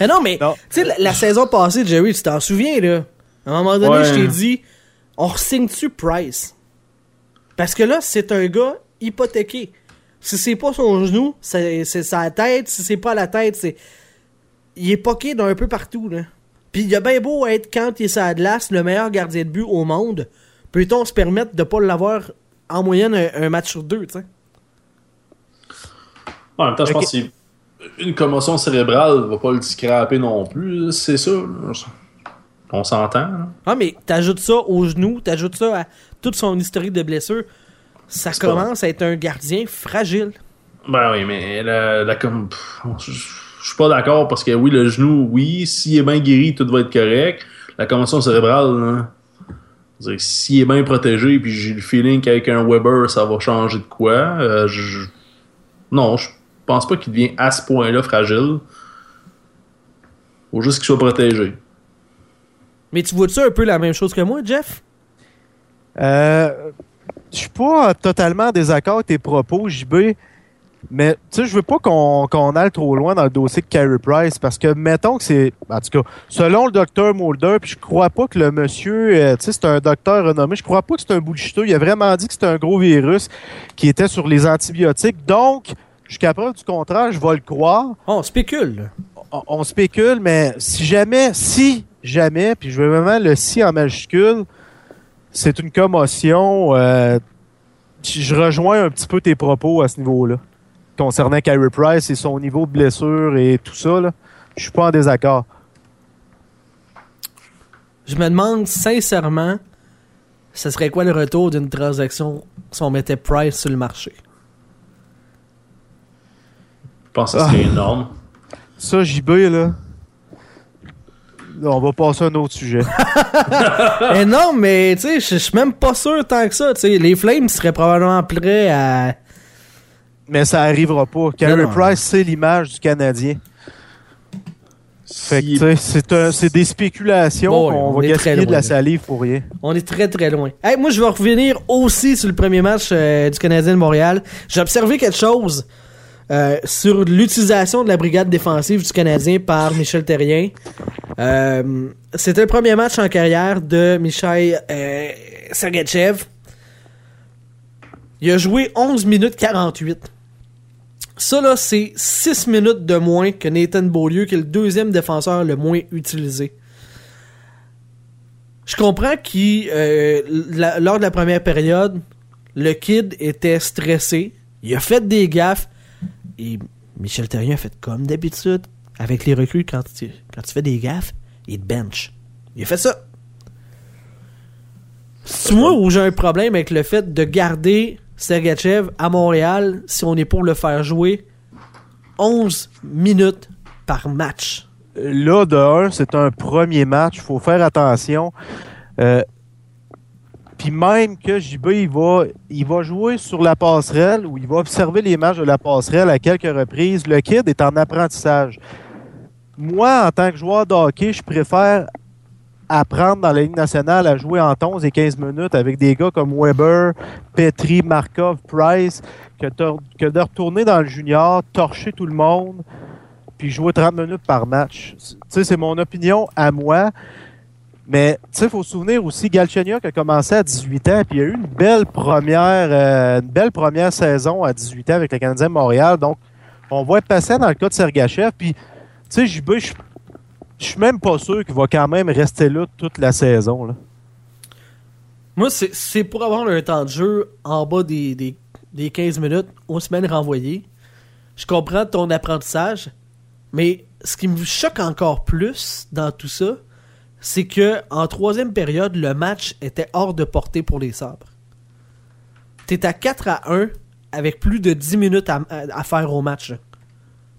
mais non, mais, tu sais, la, saison passée, Jerry, tu t'en souviens, là? À un moment donné, je t'ai dit, on resigne-tu Price? Parce que là, c'est un gars hypothéqué. Si c'est pas son genou, c'est sa tête. Si c'est pas la tête, c'est. Il est poqué d'un peu partout, là. Puis il a bien beau être, quand il est à glace, le meilleur gardien de but au monde. Peut-on se permettre de ne pas l'avoir en moyenne un, match sur deux, tu sais? En même temps, je pense que une commotion cérébrale va pas le scraper non plus, c'est ça. On s'entend. Ah, mais t'ajoutes ça au genou, t'ajoutes ça à toute son historique de blessures. Ça commence à être un gardien fragile. Ben oui, mais la, la je suis pas d'accord parce que oui, le genou, oui, s'il est bien guéri, tout va être correct. La commotion cérébrale, s'il est bien protégé, puis j'ai le feeling qu'avec un Weber, ça va changer de quoi. Euh, non, je pense pas qu'il devient à ce point-là fragile. Faut juste qu'il soit protégé. Mais tu vois-tu un peu la même chose que moi, Jeff? Euh, je suis pas totalement en désaccord avec tes propos, JB. Mais tu sais, je veux pas qu'on aille trop loin dans le dossier de Carey Price parce que mettons que c'est. En tout cas, selon le docteur Mulder, puis je crois pas que le monsieur, euh, tu sais, c'est un docteur renommé, je crois pas que c'est un bullshiteux. Il a vraiment dit que c'était un gros virus qui était sur les antibiotiques. Donc, jusqu'à preuve du contraire, je vais le croire. On spécule. On, spécule, mais si jamais, si jamais, puis je veux vraiment le si en majuscule, c'est une commotion. Euh, je rejoins un petit peu tes propos à ce niveau-là concernant Carey Price et son niveau de blessure et tout ça, là, je suis pas en désaccord. Je me demande sincèrement, ce serait quoi le retour d'une transaction si on mettait Price sur le marché? Je pense que c'est ah. énorme. Ça, JB, là. On va passer à un autre sujet. Eh non, mais tu sais, je suis même pas sûr tant que ça. les Flames seraient probablement prêts à mais ça arrivera pas. Carey Price, c'est l'image du Canadien. Fait c'est des spéculations. on, va gaspiller de la salive pour rien. On est très très loin. moi, je vais revenir aussi sur le premier match euh, du Canadien de Montréal. J'ai observé quelque chose euh, sur l'utilisation de la brigade défensive du Canadien par Michel Terrien. Euh, c'était le premier match en carrière de Michel Sergachev. Il a joué 11 minutes 48. Ça, là, c'est 6 minutes de moins que Nathan Beaulieu, qui est le deuxième défenseur le moins utilisé. Je comprends qu'il, euh, lors de la première période, le kid était stressé. Il a fait des gaffes. Et Michel Terrien a fait comme d'habitude. Avec les recrues, quand tu, quand tu fais des gaffes, il te bench. Il a fait ça. C'est moi où j'ai un problème avec le fait de garder Sergachev à Montréal si on est pour le faire jouer 11 minutes par match. Là, de un, c'est un premier match. Il faut faire attention. Euh, puis même que JB, il va, il va jouer sur la passerelle ou il va observer les matchs de la passerelle à quelques reprises. Le kid est en apprentissage. Moi, en tant que joueur de hockey, je préfère apprendre dans la Ligue nationale à jouer en 11 et 15 minutes avec des gars comme Weber, Petri, Markov, Price, que, que de retourner dans le junior, torcher tout le monde, puis jouer 30 minutes par match. Tu sais, c'est mon opinion à moi. Mais tu sais, il faut se souvenir aussi, Galchenyuk a commencé à 18 ans, puis il a eu une belle première, euh, une belle première saison à 18 ans avec le Canadien de Montréal. Donc, on va être passé dans le cas de Sergachev. Puis, tu sais, je je suis même pas sûr qu'il va quand même rester là toute la saison. Moi, c'est pour avoir un temps de jeu en bas des, des, des 15 minutes aux semaines renvoyées. Je comprends ton apprentissage, mais ce qui me choque encore plus dans tout ça, c'est que en troisième période, le match était hors de portée pour les sabres. T'es à 4 à 1 avec plus de 10 minutes à, à faire au match.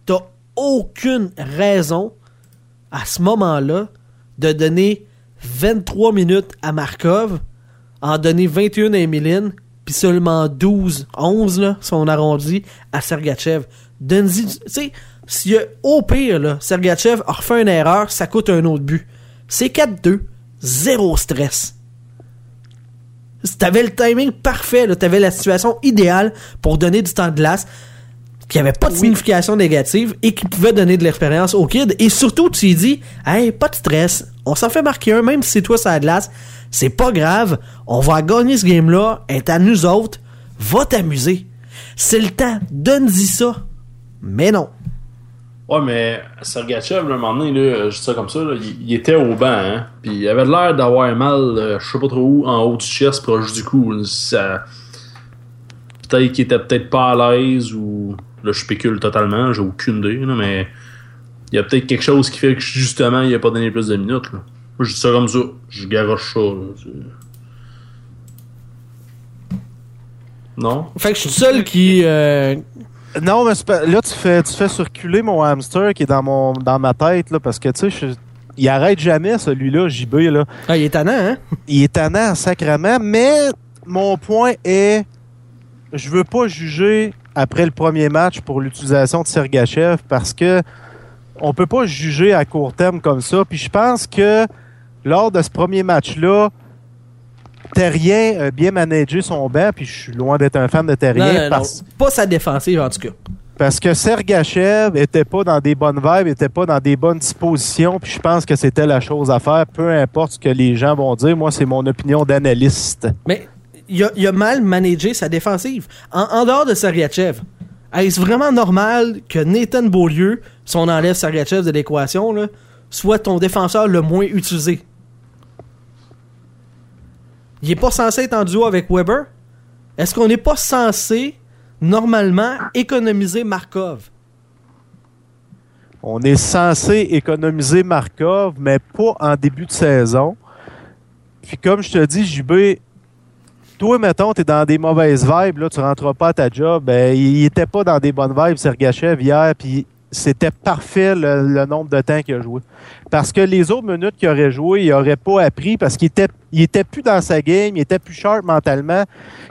T'as aucune raison à ce moment-là de donner 23 minutes à Markov, en donner 21 à Emeline, puis seulement 12, 11, là, si on arrondit, à Sergachev. Tu sais, a au pire, là, Sergachev a refait une erreur, ça coûte un autre but. C'est 4-2, zéro stress. T'avais le timing parfait, t'avais la situation idéale pour donner du temps de glace qui avait pas de signification négative et qui pouvait donner de l'expérience au kid. Et surtout, tu lui dis, hey, pas de stress, on s'en fait marquer un, même si c'est toi sur la glace, c'est pas grave, on va gagner ce game-là, est à nous autres, va t'amuser. C'est le temps, donne-y ça. Mais non. Ouais, mais Sergachev, à un moment donné, là, je dis ça comme ça, il, était au banc, hein, puis il avait l'air d'avoir mal, euh, je sais pas trop où, en haut du chest, proche du cou. Ça... Peut-être qu'il était peut-être pas à l'aise ou Là, je spécule totalement, j'ai aucune idée, mais il y a peut-être quelque chose qui fait que justement, il a pas donné plus de minutes. Moi, je dis ça comme ça. Je garoche ça. non? Fait que je suis seul qui. Euh, non, mais là, tu fais, tu fais circuler mon hamster qui est dans, mon, dans ma tête, là, parce que, tu sais, il arrête jamais, celui-là, JB, là. Ah, il est tannant, hein? Il est tannant, sacrément, mais mon point est, je veux pas juger après le premier match pour l'utilisation de Sergachev parce que on peut pas juger à court terme comme ça. Puis je pense que lors de ce premier match-là, Terrien a bien managé son banc, puis je suis loin d'être un fan de Terrien. Pas sa défensive, en tout cas. Parce que Sergachev était pas dans des bonnes vibes, était pas dans des bonnes dispositions, puis je pense que c'était la chose à faire, peu importe ce que les gens vont dire. Moi, c'est mon opinion d'analyste. Mais il a, mal managé sa défensive. En, dehors de Sergachev, est-ce vraiment normal que Nathan Beaulieu, si on enlève Sergachev de l'équation, soit ton défenseur le moins utilisé? Il est pas censé être en duo avec Weber? Est-ce qu'on n'est pas censé, normalement, économiser Markov? On est censé économiser Markov, mais pas en début de saison. Puis comme je te dis, JB, toi, mettons, tu es dans des mauvaises vibes, là, tu rentreras pas à ta job. Ben, il était pas dans des bonnes vibes, Sergachev, hier, puis c'était parfait le, nombre de temps qu'il a joué. Parce que les autres minutes qu'il aurait joué, il aurait pas appris parce qu'il était, il était plus dans sa game, il était plus sharp mentalement.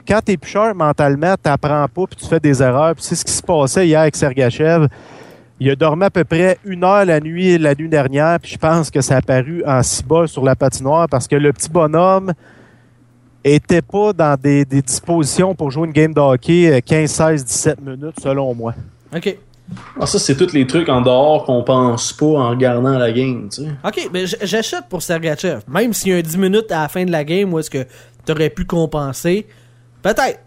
Quand tu es plus sharp mentalement, tu n'apprends pas puis tu fais des erreurs. c'est ce qui se passait hier avec Sergachev. Il a dormi à peu près une heure la nuit la nuit dernière, puis je pense que ça a paru en bas sur la patinoire parce que le petit bonhomme, était pas dans des, dispositions pour jouer une game de hockey 15, 16, 17 minutes, selon moi. OK. Ah, ça, c'est tous les trucs en dehors qu'on pense pas en regardant la game, tu sais. OK, mais j'achète pour Sergachev. Même s'il y a 10 minutes à la fin de la game où est-ce que tu aurais pu compenser, peut-être.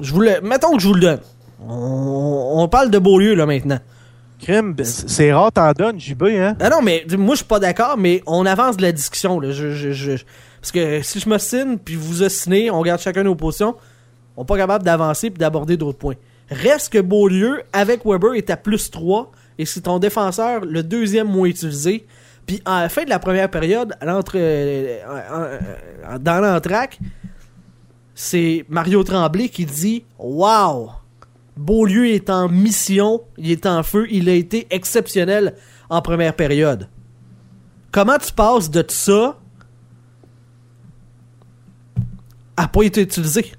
Je voulais, mettons que je vous le donne. On, parle de Beaulieu, là, maintenant. Crime, c'est rare t'en donnes, JB, hein? Ah non, mais moi, je suis pas d'accord, mais on avance de la discussion, là. je, Parce que si je m'ostine, puis vous ostinez, on garde chacun nos positions, on n'est pas capable d'avancer puis d'aborder d'autres points. Reste que Beaulieu, avec Weber, est à plus 3, et c'est ton défenseur le deuxième moins utilisé. Puis à la fin de la première période, euh, dans l'entraque, c'est Mario Tremblay qui dit Waouh! Beaulieu est en mission, il est en feu, il a été exceptionnel en première période. Comment tu passes de ça à pas été utilisé?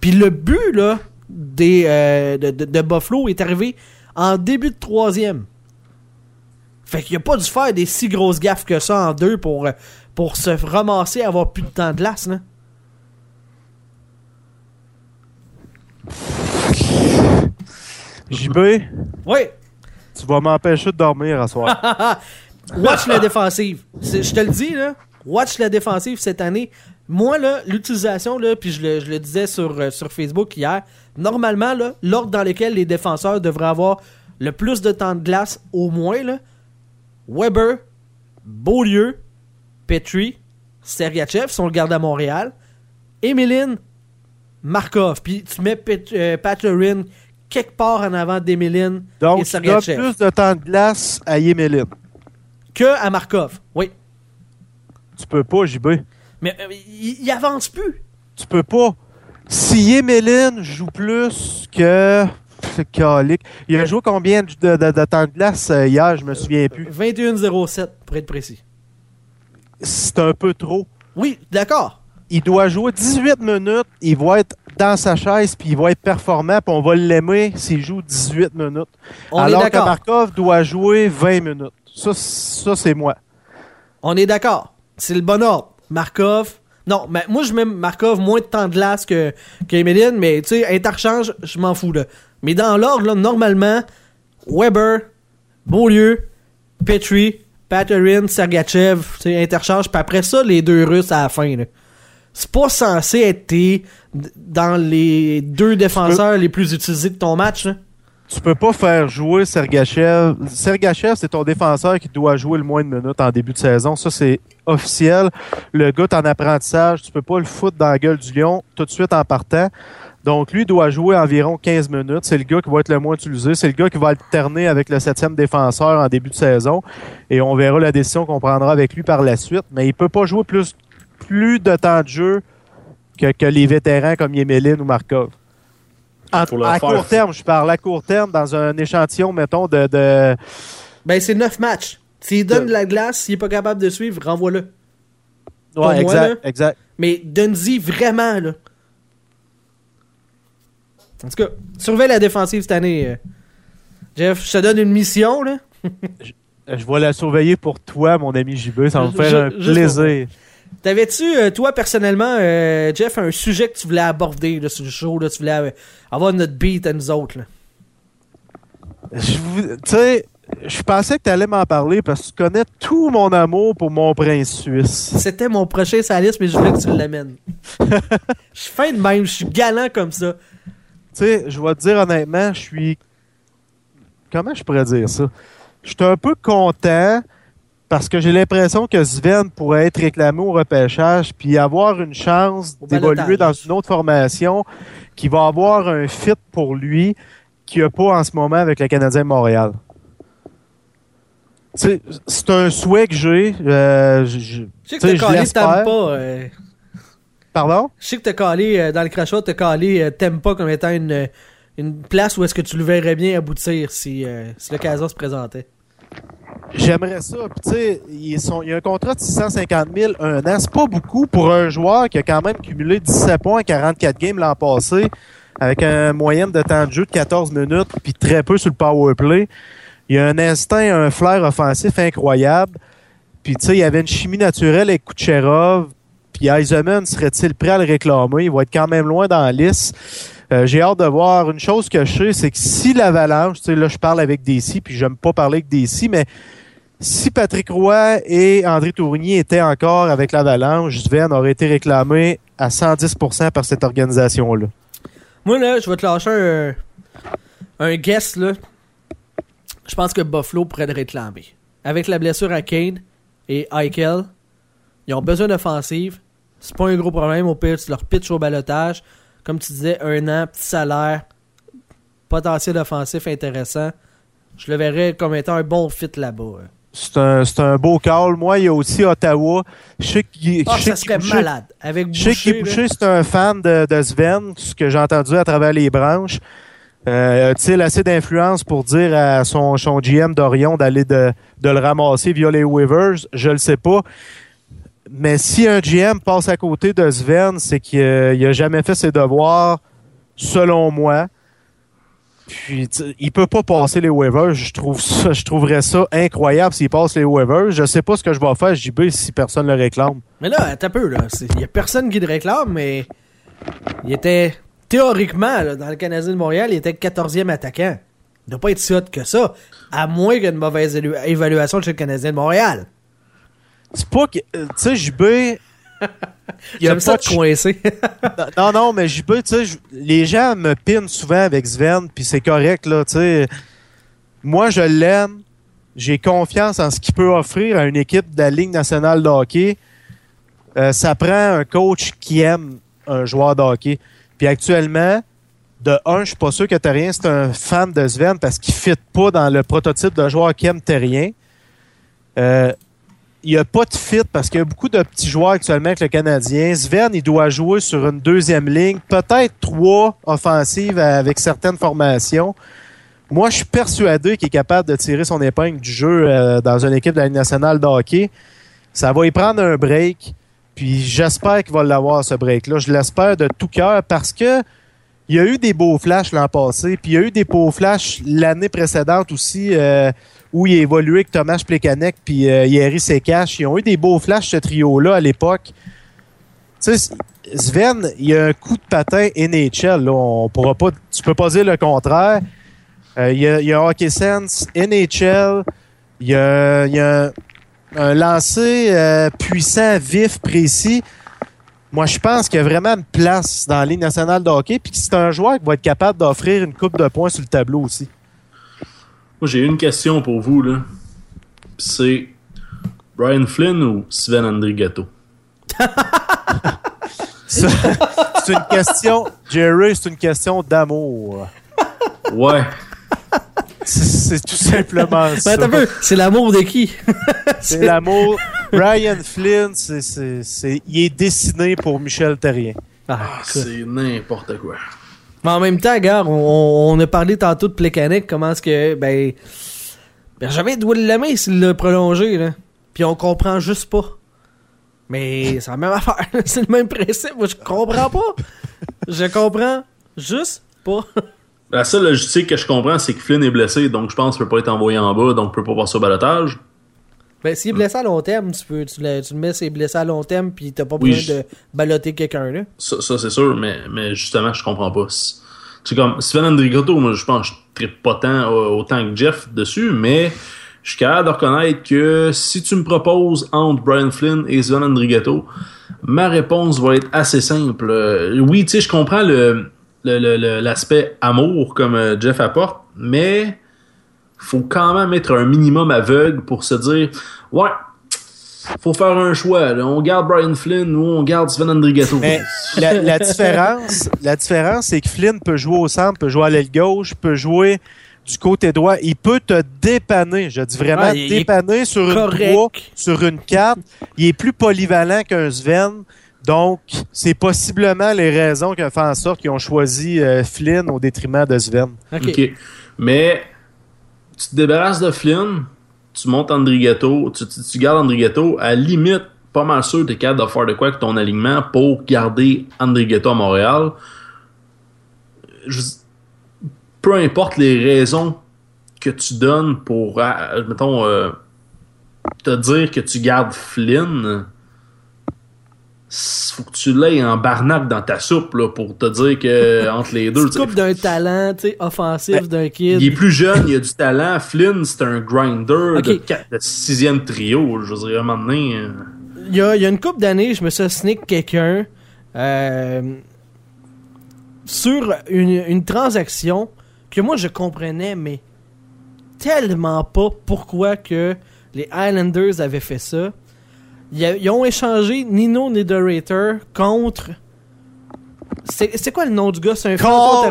Puis le but là, des, euh, de, Buffalo est arrivé en début de troisième. Fait qu'il a pas dû faire des si grosses gaffes que ça en deux pour, euh, pour se ramasser et avoir plus de temps de glace, là. JB? Oui. Tu vas m'empêcher de dormir à soir. Watch la défensive. Je te le dis, là. Watch la défensive cette année. Moi, là, l'utilisation, là, puis je le, disais sur, euh, sur Facebook hier, normalement, là, l'ordre dans lequel les défenseurs devraient avoir le plus de temps de glace, au moins, là, Weber, Beaulieu, Petri, Sergachev sont le garde à Montréal, Emeline, Markov, puis tu mets Pet, euh, quelque part en avant d'Emeline et Sergachev. Donc, plus de temps de glace à Emeline. Que à Markov, oui. Tu peux pas, JB. Mais euh, il, avance plus. Tu peux pas. Si Emeline joue plus que. Calique. Il a joué combien de, temps de glace euh, hier, je me souviens plus. 21-07, pour être précis. C'est un peu trop. Oui, d'accord. Il doit jouer 18 minutes, il va être dans sa chaise, puis il va être performant, puis on va l'aimer s'il joue 18 minutes. Alors que Markov doit jouer 20 minutes. Ça, ça c'est moi. On est d'accord. C'est le bon ordre. Markov. Non, mais moi, je mets Markov moins de temps de glace que, que mais tu sais, interchange, je m'en fous, là. Mais dans l'ordre, normalement, Weber, Beaulieu, Petri, Patarin, Sergachev, tu sais, interchange, puis après ça, les deux Russes à la fin, là. C'est pas censé être dans les deux défenseurs les plus utilisés de ton match, là tu peux pas faire jouer Sergachev. Sergachev, c'est ton défenseur qui doit jouer le moins de minutes en début de saison. Ça, c'est officiel. Le gars est en apprentissage. Tu peux pas le foutre dans la gueule du lion tout de suite en partant. Donc, lui doit jouer environ 15 minutes. C'est le gars qui va être le moins utilisé. C'est le gars qui va alterner avec le septième défenseur en début de saison. Et on verra la décision qu'on prendra avec lui par la suite. Mais il peut pas jouer plus, plus de temps de jeu que, que les vétérans comme Yemelin ou Markov à court terme, je parle à court terme, dans un échantillon, mettons, de. de... Ben, c'est neuf matchs. S'il donne de... la glace, s'il n'est pas capable de suivre, renvoie-le. Ouais, exact, exact. Mais donne-y vraiment, là. En tout cas, surveille la défensive cette année. Euh. Jeff, je te donne une mission, là. je, je, vais la surveiller pour toi, mon ami JB. Ça va me faire un plaisir. T'avais-tu, euh, toi, personnellement, euh, Jeff, un sujet que tu voulais aborder là, sur le show? Là, tu voulais avoir notre beat à nous autres? Tu sais, je pensais que tu allais m'en parler parce que tu connais tout mon amour pour mon prince suisse. C'était mon prochain saliste, mais je voulais que tu l'amènes. Je suis fin de même, je suis galant comme ça. Tu sais, je vais te dire honnêtement, je suis. Comment je pourrais dire ça? Je suis un peu content parce que j'ai l'impression que Sven pourrait être réclamé au repêchage puis avoir une chance d'évoluer dans une autre formation qui va avoir un fit pour lui qu'il a pas en ce moment avec le Canadien de Montréal. C'est un souhait que j'ai. Euh, je, sais que t'as calé pas. Euh. Pardon? Je sais que t'as calé euh, dans le crachat, t'as calé t'aimes pas comme étant une, une place où est-ce que tu le verrais bien aboutir si, si l'occasion se présentait. J'aimerais ça. tu sais, il y a un contrat de 650 000 un an. C'est pas beaucoup pour un joueur qui a quand même cumulé 17 points en 44 games l'an passé, avec un moyenne de temps de jeu de 14 minutes, puis très peu sur le power play. Il y a un instinct, un flair offensif incroyable. Puis, tu sais, il y avait une chimie naturelle avec Kucherov. Puis, Eisenman serait-il prêt à le réclamer? Il va être quand même loin dans la liste. Euh, j'ai hâte de voir. Une chose que je sais, c'est que si l'Avalanche, tu sais, là, je parle avec DC, puis j'aime pas parler avec DC, mais si Patrick Roy et André Tournier étaient encore avec l'Avalanche, Sven aurait été réclamé à 110% par cette organisation-là. Moi, là, je vais te lâcher un, un guess, là. Je pense que Buffalo pourrait le réclamer. Avec la blessure à Kane et Eichel, ils ont besoin d'offensive. C'est pas un gros problème. Au pire, tu leur pitch au balotage. Comme tu disais, un an, petit salaire, potentiel offensif intéressant. Je le verrais comme étant un bon fit là-bas. C'est un, un, beau call. Moi, il y a aussi Ottawa. Je sais qu'il oh, ça serait malade. Avec Boucher, je sais Boucher, c'est un fan de, de, Sven, ce que j'ai entendu à travers les branches. Euh, A-t-il assez d'influence pour dire à son, GM d'Orion d'aller de, le ramasser via les waivers? Je le sais pas. Mais si un GM passe à côté de Sven, c'est qu'il n'a jamais fait ses devoirs, selon moi. Puis il peut pas passer les waivers. Je trouve ça, trouverais ça incroyable s'il passe les waivers. Je sais pas ce que je vais faire, JB, si personne le réclame. Mais là, t'as peu, là. Il y a personne qui le réclame, mais il était théoriquement, dans le Canadien de Montréal, il était 14e attaquant. Il doit pas être si hot que ça, à moins qu'il y ait une mauvaise évaluation chez le Canadien de Montréal. C'est pas que. Euh, tu sais, JB. Il y a pas de coincé. non, non, mais JB, tu sais, les gens me pinent souvent avec Sven, puis c'est correct, là, tu sais. Moi, je l'aime. J'ai confiance en ce qu'il peut offrir à une équipe de la Ligue nationale de hockey. Euh, ça prend un coach qui aime un joueur de hockey. Puis actuellement, de un, je suis pas sûr que Terrien c'est un fan de Sven parce qu'il ne fit pas dans le prototype de joueur qui aime Terrien. Euh, il n'y a pas de fit parce qu'il y a beaucoup de petits joueurs actuellement avec le Canadien. Sven, il doit jouer sur une deuxième ligne, peut-être trois offensives avec certaines formations. Moi, je suis persuadé qu'il est capable de tirer son épingle du jeu euh, dans une équipe de la Ligue nationale de hockey. Ça va y prendre un break. Puis j'espère qu'il va l'avoir, ce break-là. Je l'espère de tout cœur parce que il y a eu des beaux flashs l'an passé, puis il y a eu des beaux flashs l'année précédente aussi, euh, où il a évolué avec Thomas Plekanec puis euh, Yeri Sekash. Ils ont eu des beaux flashs, ce trio-là, à l'époque. Tu sais, Sven, il y a un coup de patin NHL. Là. On pourra pas, tu peux pas dire le contraire. Il, y a, y a Hockey Sense, NHL, il y a, il y a un lancer euh, puissant, vif, précis. Moi, je pense qu'il y a vraiment une place dans la Ligue nationale de hockey, puis que c'est un joueur qui va être capable d'offrir une coupe de points sur le tableau aussi. Moi, j'ai une question pour vous, là. C'est Brian Flynn ou Sven Andrigato? c'est une question, Jerry, c'est une question d'amour. Ouais. C'est tout simplement ça. C'est l'amour de qui? c'est l'amour. Brian Flynn, c'est, il est dessiné pour Michel Terrien. Ah, ah c'est n'importe quoi. Mais en même temps, gars, on, a parlé tantôt de Plekanec, comment est-ce que, ben, ben j'avais Will Lemay s'il l'a prolongé, là. Puis on comprend juste pas. Mais c'est la même affaire, c'est le même principe. Moi, je comprends pas. je comprends juste pas. La seule logistique que je comprends, c'est que Flynn est blessé, donc je pense qu'il peut pas être envoyé en bas, donc il peut pas passer au balotage. Ben, s'il est blessé à long terme, tu, peux, tu, le, tu le mets s'il est blessé à long terme, puis t'as pas besoin de balloter quelqu'un, là. Ça, c'est sûr, mais, mais justement, je comprends pas. C'est comme, Sven Andrigato, moi, je pense que je ne pas tant, autant que Jeff dessus, mais je suis capable de reconnaître que si tu me proposes entre Brian Flynn et Sven Andrigato, ma réponse va être assez simple. Euh, oui, tu sais, je comprends le l'aspect amour comme euh, Jeff apporte, mais faut quand même être un minimum aveugle pour se dire ouais faut faire un choix on garde Brian Flynn ou on garde Sven Andrigato la, différence la différence c'est que Flynn peut jouer au centre peut jouer à l'aile gauche peut jouer du côté droit. Il peut te dépanner je dis vraiment dépanner sur une 3 sur une 4 il est plus polyvalent qu'un Sven donc, c'est possiblement les raisons qui ont fait en sorte qu'ils ont choisi euh, Flynn au détriment de Sven. OK. Mais tu te débarrasses de Flynn, tu montes Andrigato, tu, tu, gardes Andrigato, à limite, pas mal sûr que tu es capable de faire de quoi avec ton alignement pour garder Andrigato à Montréal. peu importe les raisons que tu donnes pour, euh, mettons, euh, te dire que tu gardes Flynn, faut que tu l'aies en barnac dans ta soupe là, pour te dire que entre les deux. Tu coupes d'un talent offensif ben, d'un kid. Il est plus jeune, il a du talent. Flynn, c'est un grinder de, sixième trio. Je veux dire, à un moment donné. Euh. Il, y a, il y a une couple d'années, je me suis sneak quelqu'un euh, sur une, une transaction que moi je comprenais, mais tellement pas pourquoi que les Islanders avaient fait ça. Ils, ont échangé Nino Nidorator contre. C'est quoi le nom du gars? C'est un franco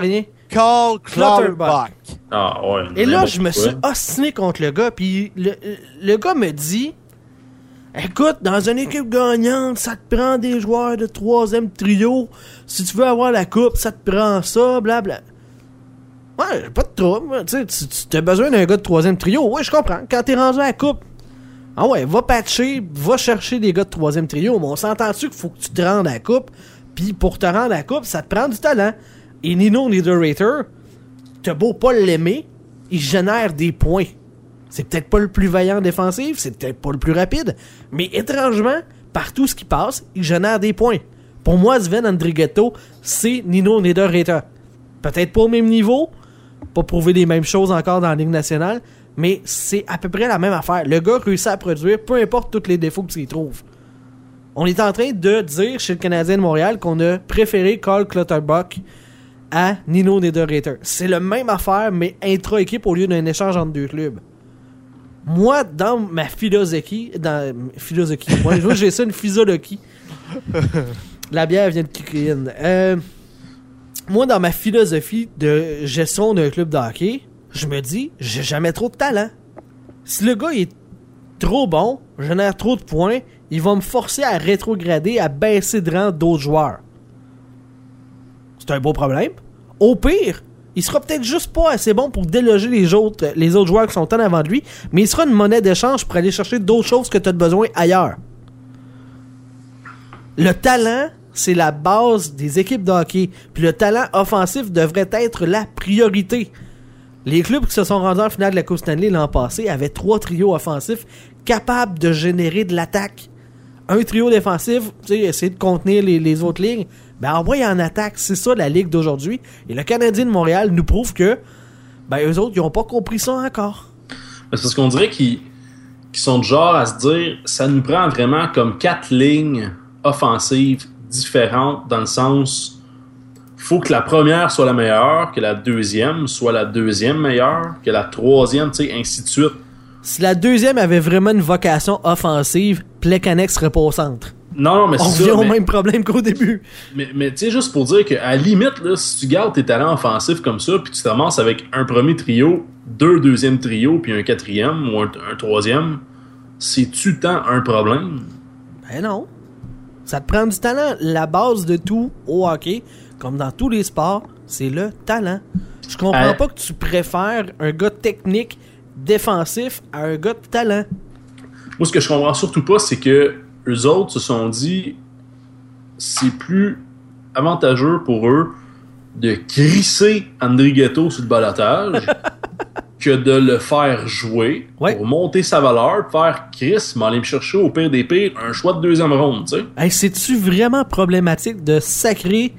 Carl Clutterbuck. Ah ouais. Et là, je me suis ostiné contre le gars, puis le, le gars me dit Écoute, dans une équipe gagnante, ça te prend des joueurs de troisième trio. Si tu veux avoir la coupe, ça te prend ça, blabla. Ouais, pas de trouble. Tu tu as besoin d'un gars de troisième trio. Ouais, je comprends. Quand t'es rendu à la coupe, ah ouais, va patcher, va chercher des gars de troisième trio. Mais on s'entend-tu qu'il faut que tu te rendes à la coupe? Puis pour te rendre la coupe, ça te prend du talent. Et Nino Nidorator, t'as beau pas l'aimer, il génère des points. C'est peut-être pas le plus vaillant défensif, c'est peut-être pas le plus rapide, mais étrangement, partout ce qui passe, il génère des points. Pour moi, Sven Andrighetto, c'est Nino Nidorator. Peut-être pas au même niveau, pas prouver les mêmes choses encore dans la Ligue nationale, mais c'est à peu près la même affaire. Le gars réussit à produire, peu importe tous les défauts qu'il trouve. On est en train de dire chez le Canadien de Montréal qu'on a préféré Carl Clutterbuck à Nino Nidorator. C'est le même affaire, mais intra-équipe au lieu d'un échange entre deux clubs moi, dans ma philosophie, dans philosophie, moi, j'ai ça une physiologie. La bière vient de kicker euh, moi, dans ma philosophie de gestion d'un club de hockey, je me dis, j'ai jamais trop de talent. Si le gars est trop bon, génère trop de points, il va me forcer à rétrograder, à baisser de rang d'autres joueurs. C'est un beau problème. Au pire, il sera peut-être juste pas assez bon pour déloger les autres, les autres joueurs qui sont en avant de lui, mais il sera une monnaie d'échange pour aller chercher d'autres choses que tu as besoin ailleurs. Le talent, c'est la base des équipes de hockey. Puis le talent offensif devrait être la priorité. Les clubs qui se sont rendus en finale de la Coupe Stanley l'an passé avaient trois trios offensifs capables de générer de l'attaque. Un trio défensif, essayer de contenir les autres lignes ben envoyez en attaque. C'est ça la ligue d'aujourd'hui. Et le Canadien de Montréal nous prouve que ben eux autres, ils n'ont pas compris ça encore. C'est parce qu'on dirait qu'ils sont du genre à se dire ça nous prend vraiment comme quatre lignes offensives différentes dans le sens faut que la première soit la meilleure, que la deuxième soit la deuxième meilleure, que la troisième, tu sais, ainsi de suite. Si la deuxième avait vraiment une vocation offensive, Plekanec serait pas au centre. Non, non, mais On revient au même problème qu'au début. Mais, mais tu sais, juste pour dire qu'à la limite, là, si tu gardes tes talents offensifs comme ça, puis tu commences avec un premier trio, deux deuxièmes trio, puis un quatrième ou un, troisième, c'est-tu tant un problème? Ben non. Ça te prend du talent. La base de tout au hockey, comme dans tous les sports, c'est le talent. Je comprends pas que tu préfères un gars technique défensif à un gars de talent. Moi, ce que je comprends surtout pas, c'est que eux autres se sont dit c'est plus avantageux pour eux de crisser André Ghetto sur le balotage que de le faire jouer pour monter sa valeur, faire Chris, m'aller me chercher au pire des pires un choix de deuxième ronde, tu sais. C'est-tu vraiment problématique de sacrer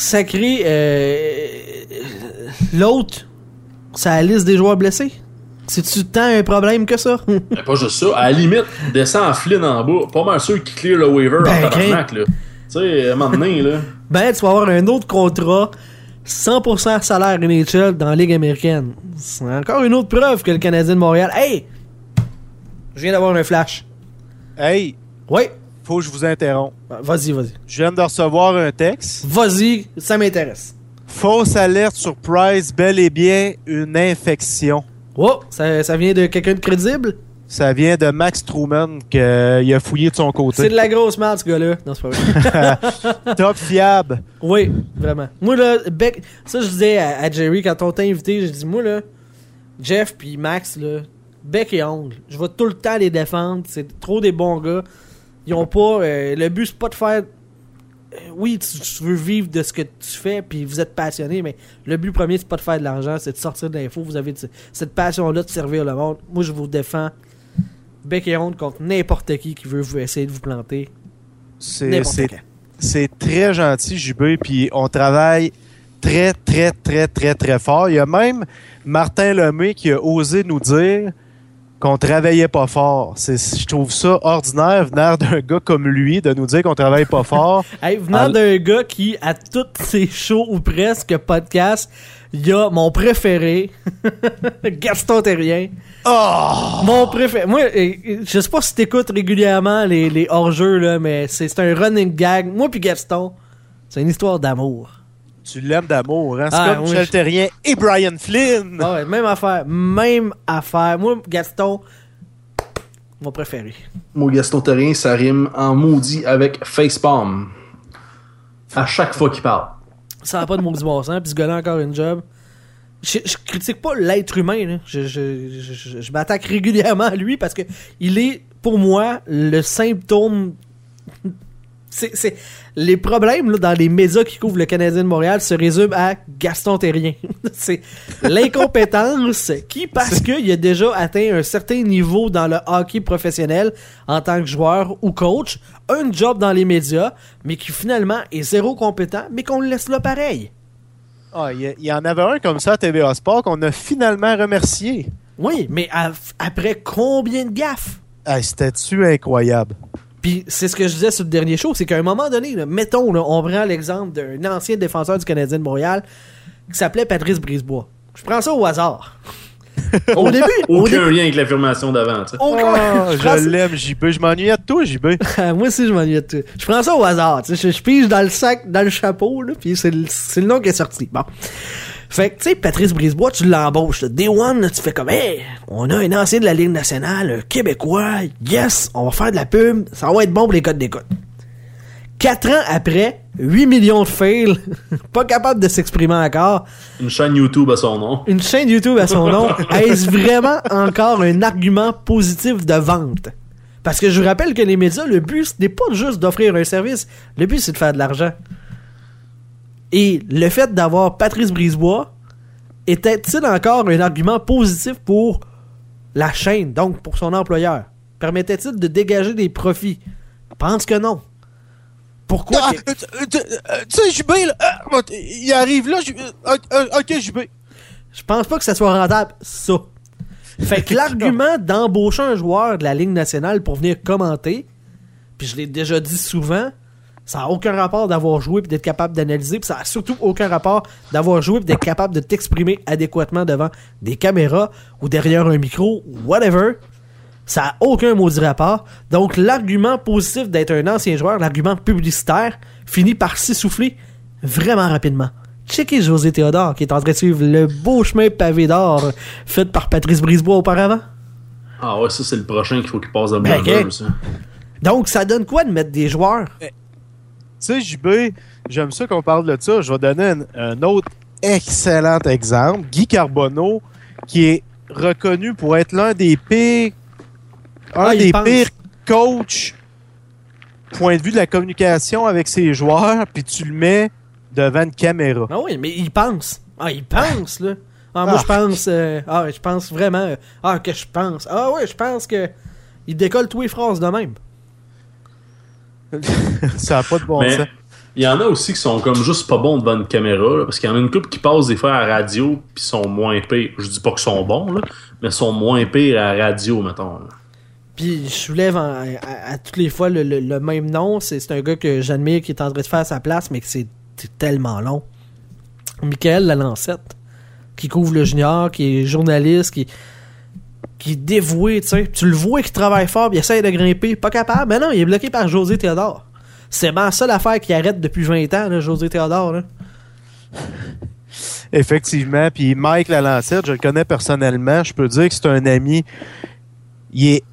sacrer euh, l'autre sa liste des joueurs blessés? C'est-tu tant un problème que ça? ben, pas juste ça. À la limite, descend en flin en bas. Pas mal sûr qu'il clear le waiver ben, en tabarnak, là. Tu sais, à un moment donné, là. Ben, tu vas avoir un autre contrat 100% salaire NHL dans la Ligue américaine. C'est encore une autre preuve que le Canadien de Montréal. Hey! Je viens d'avoir un flash. Hey! Oui? Faut que je vous interromps. Ah, vas-y, vas-y. Je viens de recevoir un texte. Vas-y, ça m'intéresse. Fausse alerte sur Price, bel et bien une infection. Oh, ça, ça vient de quelqu'un de crédible? Ça vient de Max Truman qu'il a fouillé de son côté. C'est de la grosse merde, ce gars-là. Non, c'est pas vrai. Top fiable. Oui, vraiment. Moi, là, Beck, ça, je disais à, Jerry quand on t'a invité, j'ai dit, moi, là, Jeff puis Max, là, bec et ongle. Je vais tout le temps les défendre. C'est trop des bons gars. Ils ont pas. Euh, le but, c'est pas de faire euh, oui, tu, veux vivre de ce que tu fais, puis vous êtes passionné, mais le but premier, c'est pas de faire de l'argent, c'est de sortir de l'info. Vous avez cette passion-là de servir le monde. Moi, je vous défends bec et honte contre n'importe qui qui veut vous essayer de vous planter. C'est très gentil, JB, puis on travaille très, très, très, très, très fort. Il y a même Martin Lemay qui a osé nous dire qu'on travaillait pas fort. Je trouve ça ordinaire venant d'un gars comme lui de nous dire qu'on travaille pas fort. hey, venant d'un gars qui, à toutes ses shows ou presque podcasts, il y a mon préféré, Gaston Terrien. Oh! Mon préféré. Moi, je sais pas si t'écoutes régulièrement les, les hors-jeux, là, mais c'est un running gag. Moi puis Gaston, c'est une histoire d'amour. Tu l'aimes d'amour, hein? C'est ah, comme Michel Terrien et Brian Flynn. Ah ouais, même affaire. Même affaire. Moi, Gaston, mon préféré. Moi, Gaston Terrien, ça rime en maudit avec facepalm. À chaque fois qu'il parle. Ça n'a pas de maudit bon sens, puis ce gars-là encore une job. Je, critique pas l'être humain, là. Je, je m'attaque régulièrement à lui parce que il est, pour moi, le symptôme c'est les problèmes là, dans les médias qui couvrent le Canadien de Montréal se résument à Gaston Terrien. c'est l'incompétence qui, parce qu'il a déjà atteint un certain niveau dans le hockey professionnel en tant que joueur ou coach, un job dans les médias, mais qui finalement est zéro compétent, mais qu'on le laisse là pareil. Ah, il y, en avait un comme ça à TVA Sport qu'on a finalement remercié. Oui, mais après combien de gaffes? C'était-tu incroyable? Puis c'est ce que je disais sur le dernier show, c'est qu'à un moment donné, mettons, on prend l'exemple d'un ancien défenseur du Canadien de Montréal qui s'appelait Patrice Brisebois. Je prends ça au hasard. au début. Aucun lien avec l'affirmation d'avant. Oh, je l'aime, JB. Je m'ennuie de toi, JB. Moi aussi, je m'ennuie de toi. Je prends ça au hasard. Je, je pige dans le sac, dans le chapeau, là, puis c'est le, le nom qui est sorti. Bon. Fait que, tu sais, Patrice Brisebois, tu l'embauches. Day one, tu fais comme, hey, on a un ancien de la Ligue nationale, un Québécois, yes, on va faire de la pub, ça va être bon pour les codes d'écoute. Quatre ans après, 8 millions de fails, pas capable de s'exprimer encore. Une chaîne YouTube à son nom. Une chaîne YouTube à son nom. Est-ce vraiment encore un argument positif de vente? Parce que je vous rappelle que les médias, le but, n'est pas juste d'offrir un service. Le but, c'est de faire de l'argent. Et le fait d'avoir Patrice Brisebois était-il encore un argument positif pour la chaîne, donc pour son employeur? Permettait-il de dégager des profits? Je pense que non. Pourquoi? Ah, euh, euh, euh, tu sais, JB, il arrive là, ok, JB. Je pense pas que ça soit rentable, ça. Fait que l'argument d'embaucher un joueur de la Ligue nationale pour venir commenter, puis je l'ai déjà dit souvent, ça n'a aucun rapport d'avoir joué et d'être capable d'analyser. Puis ça n'a surtout aucun rapport d'avoir joué et d'être capable de t'exprimer adéquatement devant des caméras ou derrière un micro, whatever. Ça n'a aucun maudit rapport. Donc, l'argument positif d'être un ancien joueur, l'argument publicitaire, finit par s'essouffler vraiment rapidement. Checkez José Théodore qui est en train de suivre le beau chemin pavé d'or fait par Patrice Brisebois auparavant. Ah ouais, ça c'est le prochain qu'il faut qu'il passe dans le ben, ça. Donc, ça donne quoi de mettre des joueurs ben, sais, JB, j'aime ça qu'on parle de ça. Je vais donner un, autre excellent exemple. Guy Carbonneau, qui est reconnu pour être l'un des pires, un ah, des pires coachs point de vue de la communication avec ses joueurs, puis tu le mets devant une caméra. Ah oui, mais il pense. Ah, il pense, là. Ah, moi, je ah. pense. Euh, ah, je pense vraiment. Euh, ah, que je pense. Ah, oui, je pense que. Il décolle tous les phrases de même. ça n'a pas de bon sens. Il y en a aussi qui sont comme juste pas bons devant une caméra, parce qu'il y en a une couple qui passent des fois à la radio puis sont moins pires. Je dis pas qu'ils sont bons, là, mais sont moins pires à la radio, mettons. Puis je soulève à, toutes les fois le, même nom. C'est un gars que j'admire qui est en train de faire sa place, mais que c'est tellement long. Michael Lalancette, qui couvre le junior, qui est journaliste, qui qui est dévoué, tu sais. Tu le vois qu'il travaille fort, il essaie de grimper, pas capable. Mais non, il est bloqué par José Théodore. C'est ma seule affaire qui arrête depuis 20 ans, José Théodore. Là. Effectivement. Puis Mike Lalancette, je le connais personnellement. Je peux dire que c'est un ami. Il est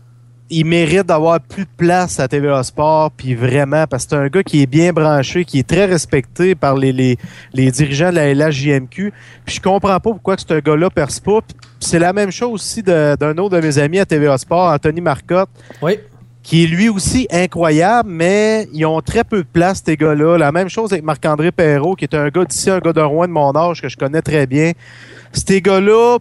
il mérite d'avoir plus de place à TVA Sport, puis vraiment, parce que c'est un gars qui est bien branché, qui est très respecté par les, les, les dirigeants de la LHJMQ. Puis je comprends pas pourquoi que ce gars-là perce pas. c'est la même chose aussi d'un autre de mes amis à TVA Sport, Anthony Marcotte. Oui. Qui est lui aussi incroyable, mais ils ont très peu de place, ces gars-là. La même chose avec Marc-André Perrault, qui est un gars d'ici, un gars de Rouen de mon âge que je connais très bien. Ces gars-là,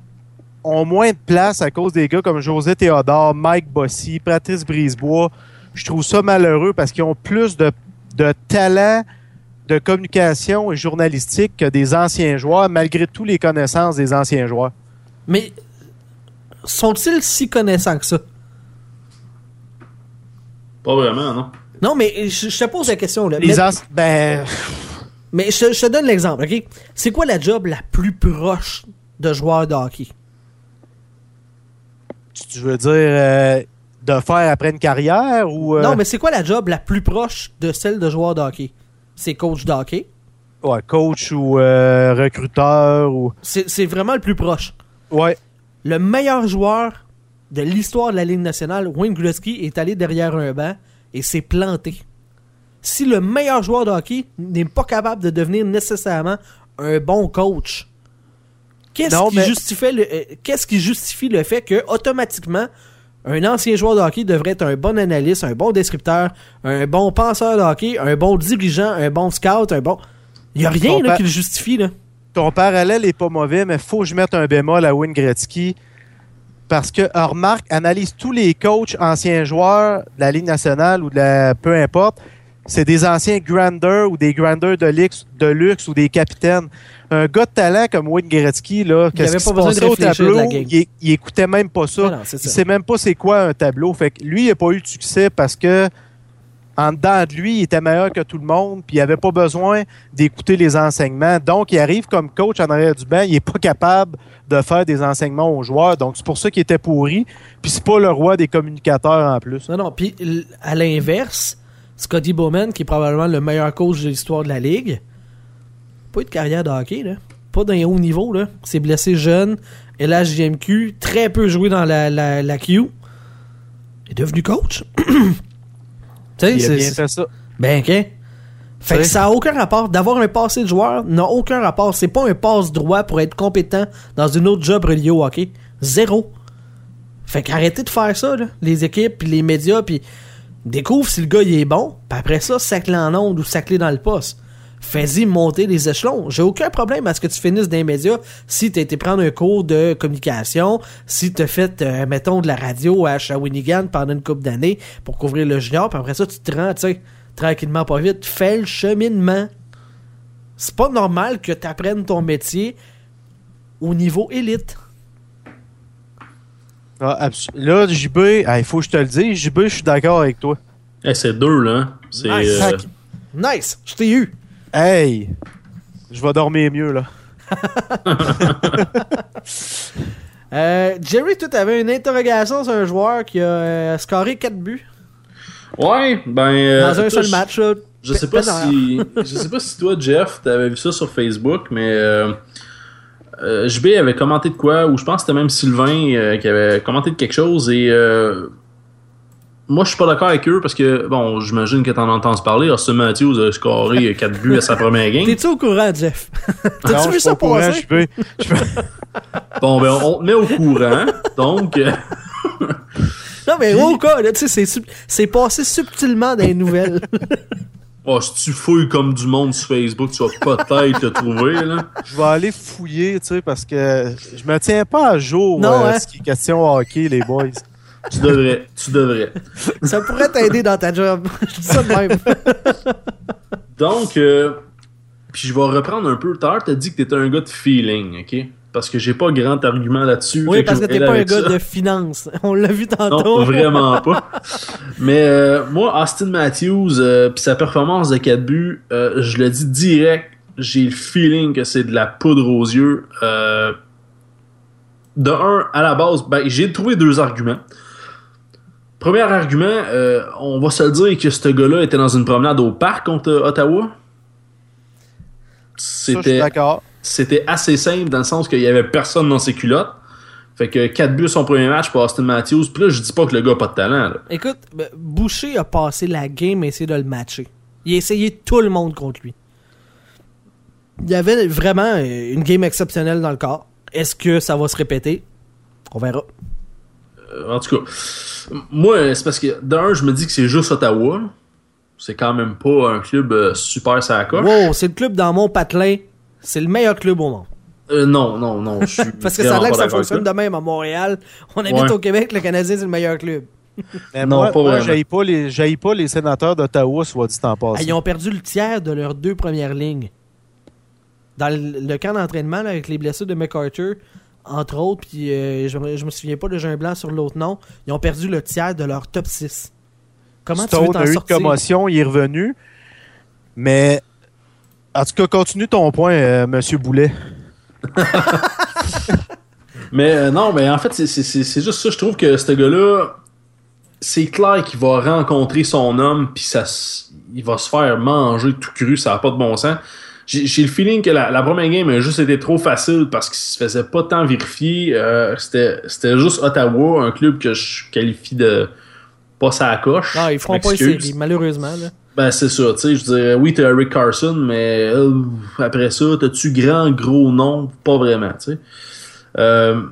ont moins de place à cause des gars comme José Théodore, Mike Bossy, Patrice Brisebois. Je trouve ça malheureux parce qu'ils ont plus de, de talent de communication et journalistique que des anciens joueurs, malgré toutes les connaissances des anciens joueurs. Mais sont-ils si connaissants que ça? Pas vraiment, non. Non, mais je, te pose la question. Là. Les mais, ben... mais je, te donne l'exemple, OK? C'est quoi la job la plus proche de joueur de hockey? Tu veux dire euh, de faire après une carrière ou. Euh? Non, mais c'est quoi la job la plus proche de celle de joueur de hockey? C'est coach de hockey? Ouais, coach ou euh, recruteur ou. C'est vraiment le plus proche. Ouais. Le meilleur joueur de l'histoire de la Ligue nationale, Wayne Gretzky, est allé derrière un banc et s'est planté. Si le meilleur joueur de hockey n'est pas capable de devenir nécessairement un bon coach, qu'est-ce qui, justifie le, euh, qu'est-ce qui justifie le fait que automatiquement un ancien joueur de hockey devrait être un bon analyste, un bon descripteur, un bon penseur de hockey, un bon dirigeant, un bon scout, un bon. Il n'y a rien qui le justifie. Là. Ton parallèle est pas mauvais, mais faut que je mette un bémol à Wayne Gretzky. Parce que, remarque, analyse tous les coachs, anciens joueurs de la Ligue nationale ou de la, peu importe, c'est des anciens grandeurs ou des grandeurs de luxe, de luxe ou des capitaines. Un gars de talent comme Wayne Gretzky, là, qu'est-ce qui se au tableau, il, il, écoutait même pas ça. Non, il sait même pas c'est quoi un tableau. Fait que lui, il a pas eu de succès parce que en dedans de lui, il était meilleur que tout le monde, puis il avait pas besoin d'écouter les enseignements. Donc, il arrive comme coach en arrière du banc, il est pas capable de faire des enseignements aux joueurs. Donc, c'est pour ça qu'il était pourri. Puis c'est pas le roi des communicateurs en plus. Non, non. Puis à l'inverse, Scotty Bowman, qui est probablement le meilleur coach de l'histoire de la Ligue, pas eu de carrière de hockey, là. Pas d'un haut niveau, là. s'est blessé jeune. Et là, JMQ, très peu joué dans la, la, la Q. est devenu coach. tu sais, c'est. ça. Ben, ok. Fait que ça n'a aucun rapport. D'avoir un passé de joueur n'a aucun rapport. C'est pas un passe droit pour être compétent dans une autre job reliée au hockey. Zéro. Fait qu'arrêtez de faire ça, là. Les équipes, puis les médias, puis découvre si le gars il est bon, puis après ça, sacle en onde ou sacle dans le poste. Fais-y monter les échelons. J'ai aucun problème à ce que tu finisses dans les médias si tu été prendre un cours de communication, si tu as fait, euh, mettons, de la radio à Shawinigan pendant une couple d'années pour couvrir le junior, puis après ça, tu te rends, tu sais, tranquillement, pas vite, fais le cheminement. C'est pas normal que tu apprennes ton métier au niveau élite. Ah, là, JB, il faut que je te le dise, JB, je suis d'accord avec toi. c'est deux, là. C'est, nice, euh, nice. je t'ai eu. Hey, je vais dormir mieux, là. euh, Jerry, tu avais une interrogation sur un joueur qui a euh, scoré 4 buts. Ouais, ben. Euh, Dans un seul match, là. Je sais pas si. je sais pas si toi, Jeff, t'avais vu ça sur Facebook, mais. Euh, euh JB avait commenté de quoi, ou je pense que c'était même Sylvain euh, qui avait commenté de quelque chose, et moi, je suis pas d'accord avec eux parce que, bon, j'imagine que t'en entends parler. Austin Matthews a scoré 4 buts à sa première game. T'es-tu au courant, Jeff? T'as-tu vu ça passer? Je peux... bon, ben, on te met au courant. Donc, non, mais au cas, là, tu sais, c'est passé subtilement dans les nouvelles. Oh, si tu fouilles comme du monde sur Facebook, tu vas peut-être te trouver, là. Je vais aller fouiller, tu sais, parce que je me tiens pas à jour non, euh, hein? ce qui est question hockey, les boys. Tu devrais, tu devrais. Ça pourrait t'aider dans ta job. Je dis ça de même. Donc, euh, puis je vais reprendre un peu. Tard, t'as dit que t'étais un gars de feeling, ok? Parce que j'ai pas grand argument là-dessus. Oui, parce que t'es pas un gars de finance. On l'a vu tantôt. Non, vraiment pas. Mais euh, moi, Austin Matthews, euh, puis sa performance de 4 buts, euh, je le dis direct, j'ai le feeling que c'est de la poudre aux yeux. de un, à la base, ben, j'ai trouvé deux arguments. Premier argument, on va se le dire que ce gars-là était dans une promenade au parc contre Ottawa. C'était. d'accord c'était assez simple dans le sens qu'il y avait personne dans ses culottes. Fait que 4 buts son premier match pour Austin Matthews. Puis là, je dis pas que le gars a pas de talent. Écoute, ben, Boucher a passé la game et essayé de le matcher. Il a essayé tout le monde contre lui. Il y avait vraiment une game exceptionnelle dans le corps. Est-ce que ça va se répéter? On verra. Euh, en tout cas, moi, c'est parce que d'un, je me dis que c'est juste Ottawa. C'est quand même pas un club euh, super sacoche. Wow, c'est le club dans mon patelin c'est le meilleur club au monde. Euh, non, non, non. Parce que ça a l'air que ça fonctionne de même à Montréal. On habite au Québec, le Canadien, c'est le meilleur club. Mais non, moi, pas moi j'aille pas, les, pas les sénateurs d'Ottawa, soit dit en passant. ils ont perdu le tiers de leurs deux premières lignes. Dans le, camp d'entraînement, avec les blessures de MacArthur, entre autres, puis je, me, me souviens pas de un blanc sur l'autre nom, ils ont perdu le tiers de leur top 6. Comment tu veux t'en sortir? eu commotion, il est revenu. Mais, en tout cas, continue ton point, M. Monsieur Boulet. mais non, mais en fait, c'est juste ça. Je trouve que ce gars-là, c'est clair qu'il va rencontrer son homme, puis ça, il va se faire manger tout cru, ça n'a pas de bon sens. J'ai le feeling que la, première game a juste été trop facile parce qu'il se faisait pas tant vérifier. Euh, C'était juste Ottawa, un club que je qualifie de pas sa coche. Ah, ils feront pas série, malheureusement. Là. Ben, c'est ça, tu sais, je dirais, oui, t'as Rick Carson, mais euh, après ça, t'as-tu grand, gros nom? Pas vraiment, tu sais. Euh,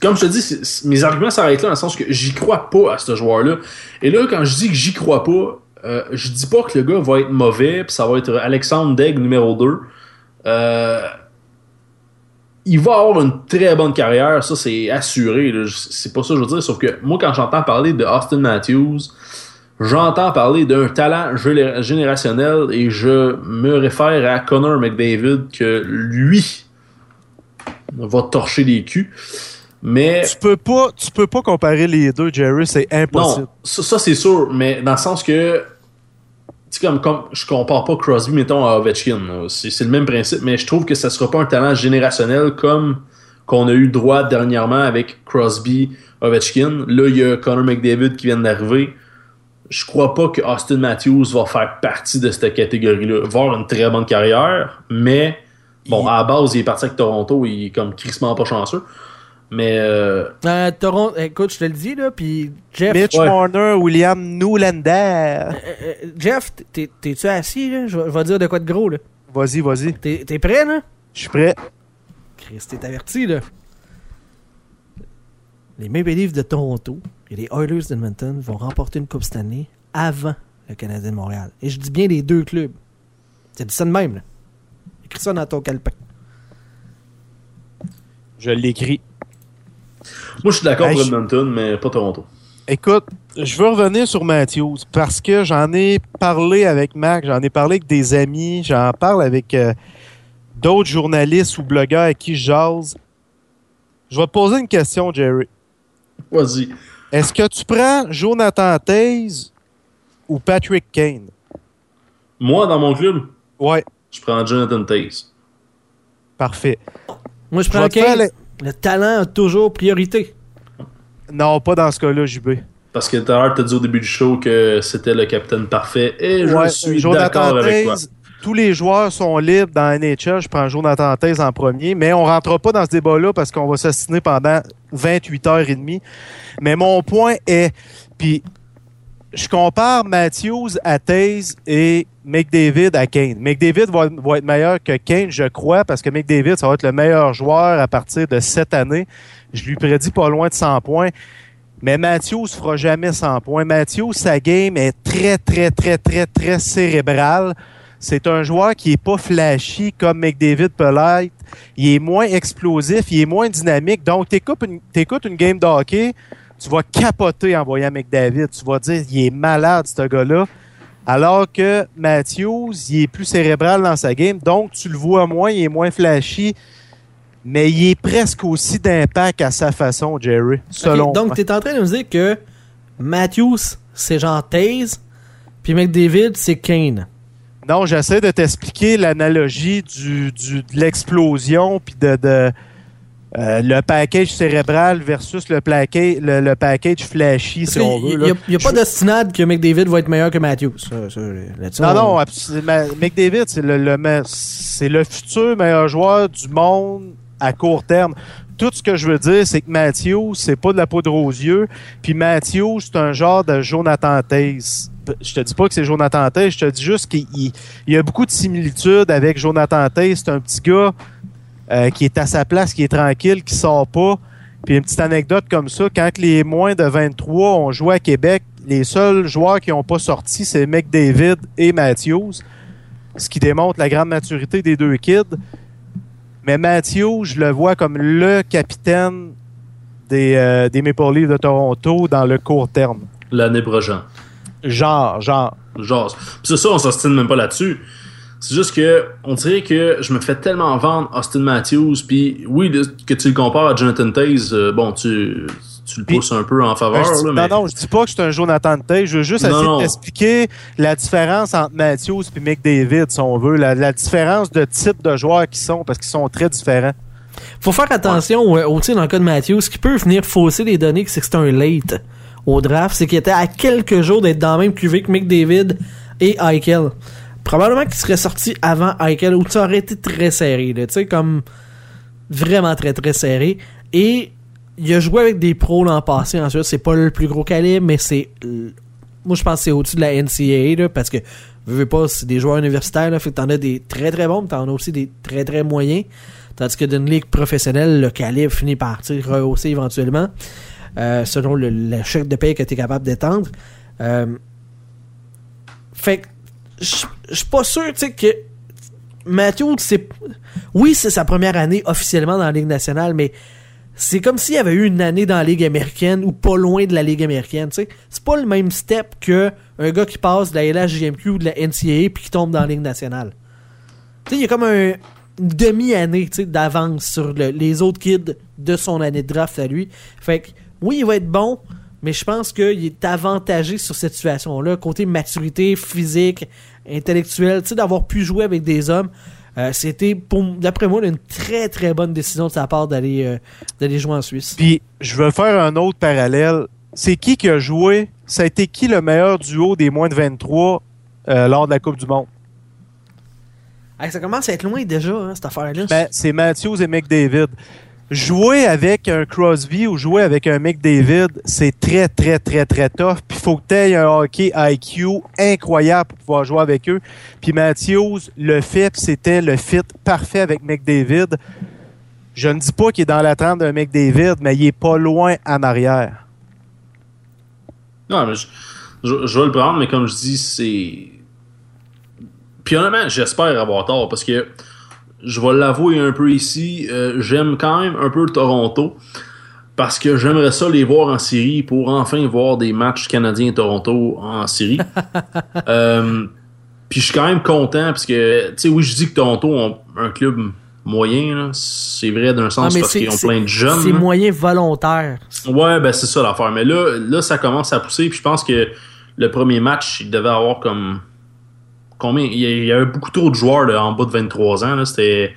comme je te dis, mes arguments s'arrêtent là dans le sens que j'y crois pas à ce joueur-là. Et là, quand je dis que j'y crois pas, euh, je dis pas que le gars va être mauvais, puis ça va être Alexandre Degg numéro 2. Euh, il va avoir une très bonne carrière, ça c'est assuré. C'est pas ça que je veux dire, sauf que moi quand j'entends parler de Austin Matthews, j'entends parler d'un talent générationnel et je me réfère à Connor McDavid que lui va torcher les culs. Mais tu peux pas, tu peux pas comparer les deux, Jerry, c'est impossible. Non, ça, c'est sûr, mais dans le sens que tu comme, comme je compare pas Crosby mettons à Ovechkin, c'est le même principe, mais je trouve que ça sera pas un talent générationnel comme qu'on a eu droit dernièrement avec Crosby, Ovechkin. Là, il y a Connor McDavid qui vient d'arriver. Je crois pas que Austin Matthews va faire partie de cette catégorie-là. Va avoir une très bonne carrière, mais Bon, à la base, il est parti avec Toronto, il est comme crissement pas chanceux. Mais. Euh... euh Toronto, écoute, je te le dis, là, puis Jeff. Mitch Warner, William Newlander. Euh, euh, Jeff, t'es-tu assis, là? Je vais dire de quoi de gros, là. Vas-y, vas-y. T'es prêt, là? Je suis prêt. Chris, t'es averti, là. Les Maple Leafs de Toronto et les Oilers d'Edmonton vont remporter une Coupe Stanley avant le Canadien de Montréal. Et je dis bien les deux clubs. C'est dit ça de même, là ça dans ton calepin. Je l'écris. Moi, je suis d'accord pour Edmonton, mais pas Toronto. Écoute, je veux revenir sur Matthews parce que j'en ai parlé avec Mac, j'en ai parlé avec des amis, j'en parle avec euh, d'autres journalistes ou blogueurs à qui je jase. Je vais te poser une question, Jerry. Vas-y. Est-ce que tu prends Jonathan Taze ou Patrick Kane? Moi, dans mon club? Ouais. Je prends Jonathan Taze. Parfait. Moi, je prends Kane. Le talent a toujours priorité. Non, pas dans ce cas-là, JB. Parce que tu t'as dit au début du show que c'était le capitaine parfait et je suis d'accord avec toi. Tous les joueurs sont libres dans NHL. Je prends Jonathan Taze en premier, mais on rentrera pas dans ce débat-là parce qu'on va s'assiner pendant 28 heures et demie. Mais mon point est, puis je compare Matthews à Taze et McDavid à Kane. McDavid va, être meilleur que Kane, je crois, parce que McDavid, ça va être le meilleur joueur à partir de cette année. Je lui prédis pas loin de 100 points. Mais Matthews fera jamais 100 points. Matthews, sa game est très, très, très, très, très cérébrale. C'est un joueur qui est pas flashy comme McDavid peut l'être. Il est moins explosif, il est moins dynamique. Donc, t'écoutes une, une game de hockey, tu vas capoter en voyant McDavid. Tu vas dire, il est malade, ce gars-là. Alors que Matthews, il est plus cérébral dans sa game, donc tu le vois moins, il est moins flashy, mais il est presque aussi d'impact à sa façon, Jerry, selon Donc, tu es en train de nous dire que Matthews, c'est genre Taze, puis McDavid, c'est Kane. Non, j'essaie de t'expliquer l'analogie du, du, de l'explosion, puis de, de euh, le package cérébral versus le, le, package flashy, si on veut. Il n'y a, pas d'ostinade que McDavid va être meilleur que Matthews. non, non, McDavid, c'est le, c'est le futur meilleur joueur du monde à court terme. Tout ce que je veux dire, c'est que Matthews, c'est pas de la poudre aux yeux. Puis Matthews, c'est un genre de Jonathan Taze. Je te dis pas que c'est Jonathan Taze, je te dis juste qu'il y a beaucoup de similitudes avec Jonathan Taze. C'est un petit gars euh, qui est à sa place, qui est tranquille, qui sort pas. Puis une petite anecdote comme ça, quand les moins de 23 ont joué à Québec, les seuls joueurs qui n'ont pas sorti, c'est McDavid et Matthews, ce qui démontre la grande maturité des deux kids. Mais Matthews, je le vois comme le capitaine des, euh, des Maple Leafs de Toronto dans le court terme. L'année prochaine. Genre, genre. Genre. C'est ça, on s'ostine même pas là-dessus C'est juste que on dirait que je me fais tellement vendre Austin Matthews, puis oui, que tu le compares à Jonathan Taze, euh, bon, tu, tu le pousses un peu en faveur. Ben, là, non, non, je dis pas que c'est un Jonathan Taze, je veux juste essayer de t'expliquer la différence entre Matthews et McDavid, si on veut, la, différence de type de joueurs qui sont, parce qu'ils sont très différents. Faut faire attention au, tir dans le cas de Matthews, ce qui peut venir fausser les données, c'est que c'est un late au draft, c'est qu'il était à quelques jours d'être dans la même cuvée que McDavid et Eichel probablement qu'il serait sorti avant Eichel ou ça aurait été très serré, tu sais, comme vraiment très très serré. Et il a joué avec des pros l'an passé, ensuite, c'est pas le plus gros calibre, mais c'est. Moi, je pense que c'est au-dessus de la NCAA, parce que, vous veux pas, c'est des joueurs universitaires, là, fait que t'en as des très très bons, mais t'en as aussi des très très moyens. Tandis que d'une ligue professionnelle, le calibre finit par rehausser éventuellement, euh, selon le, chèque de paye que tu es capable d'étendre. Euh, fait que je suis pas sûr, tu sais, que Matthew, c'est. Oui, c'est sa première année officiellement dans la Ligue nationale, mais c'est comme s'il y avait eu une année dans la Ligue américaine ou pas loin de la Ligue américaine, tu sais. C'est pas le même step que un gars qui passe de la LHJMQ ou de la NCAA puis qui tombe dans la Ligue nationale. Tu sais, il y a comme un, une demi-année, d'avance sur les autres kids de son année de draft à lui. Fait que, oui, il va être bon, mais je pense qu'il est avantagé sur cette situation-là, côté maturité physique, intellectuelle, tu sais, d'avoir pu jouer avec des hommes. Euh, c'était, d'après moi, une très très bonne décision de sa part d'aller euh, d'aller jouer en Suisse. Puis, je veux faire un autre parallèle. C'est qui qui a joué? Ça a été qui le meilleur duo des moins de 23 euh, lors de la Coupe du Monde? Ça commence à être loin déjà, hein, cette affaire-là. Ben, c'est Matthews et McDavid jouer avec un Crosby ou jouer avec un McDavid, c'est très, très, très, très tough. Puis faut que tu aies un hockey IQ incroyable pour pouvoir jouer avec eux. Puis Matthews le fait, c'était le fit parfait avec McDavid. Je ne dis pas qu'il est dans l'attente d'un McDavid, mais il est pas loin en arrière. Non, mais je, je, vais le prendre, mais comme je dis, c'est... Puis honnêtement, j'espère avoir tort, parce que je vais l'avouer un peu ici, euh, j'aime quand même un peu le Toronto parce que j'aimerais ça les voir en série pour enfin voir des matchs canadiens-Toronto en série. euh, puis je suis quand même content parce que, tu sais, oui, je dis que Toronto ont un club moyen, c'est vrai d'un sens parce qu'ils ont plein de jeunes. C'est moyen volontaire. Ouais, ben c'est ça l'affaire. Mais là, là, ça commence à pousser. Puis je pense que le premier match, il devait avoir comme il y, avait beaucoup trop de joueurs en bas de 23 ans. C'était,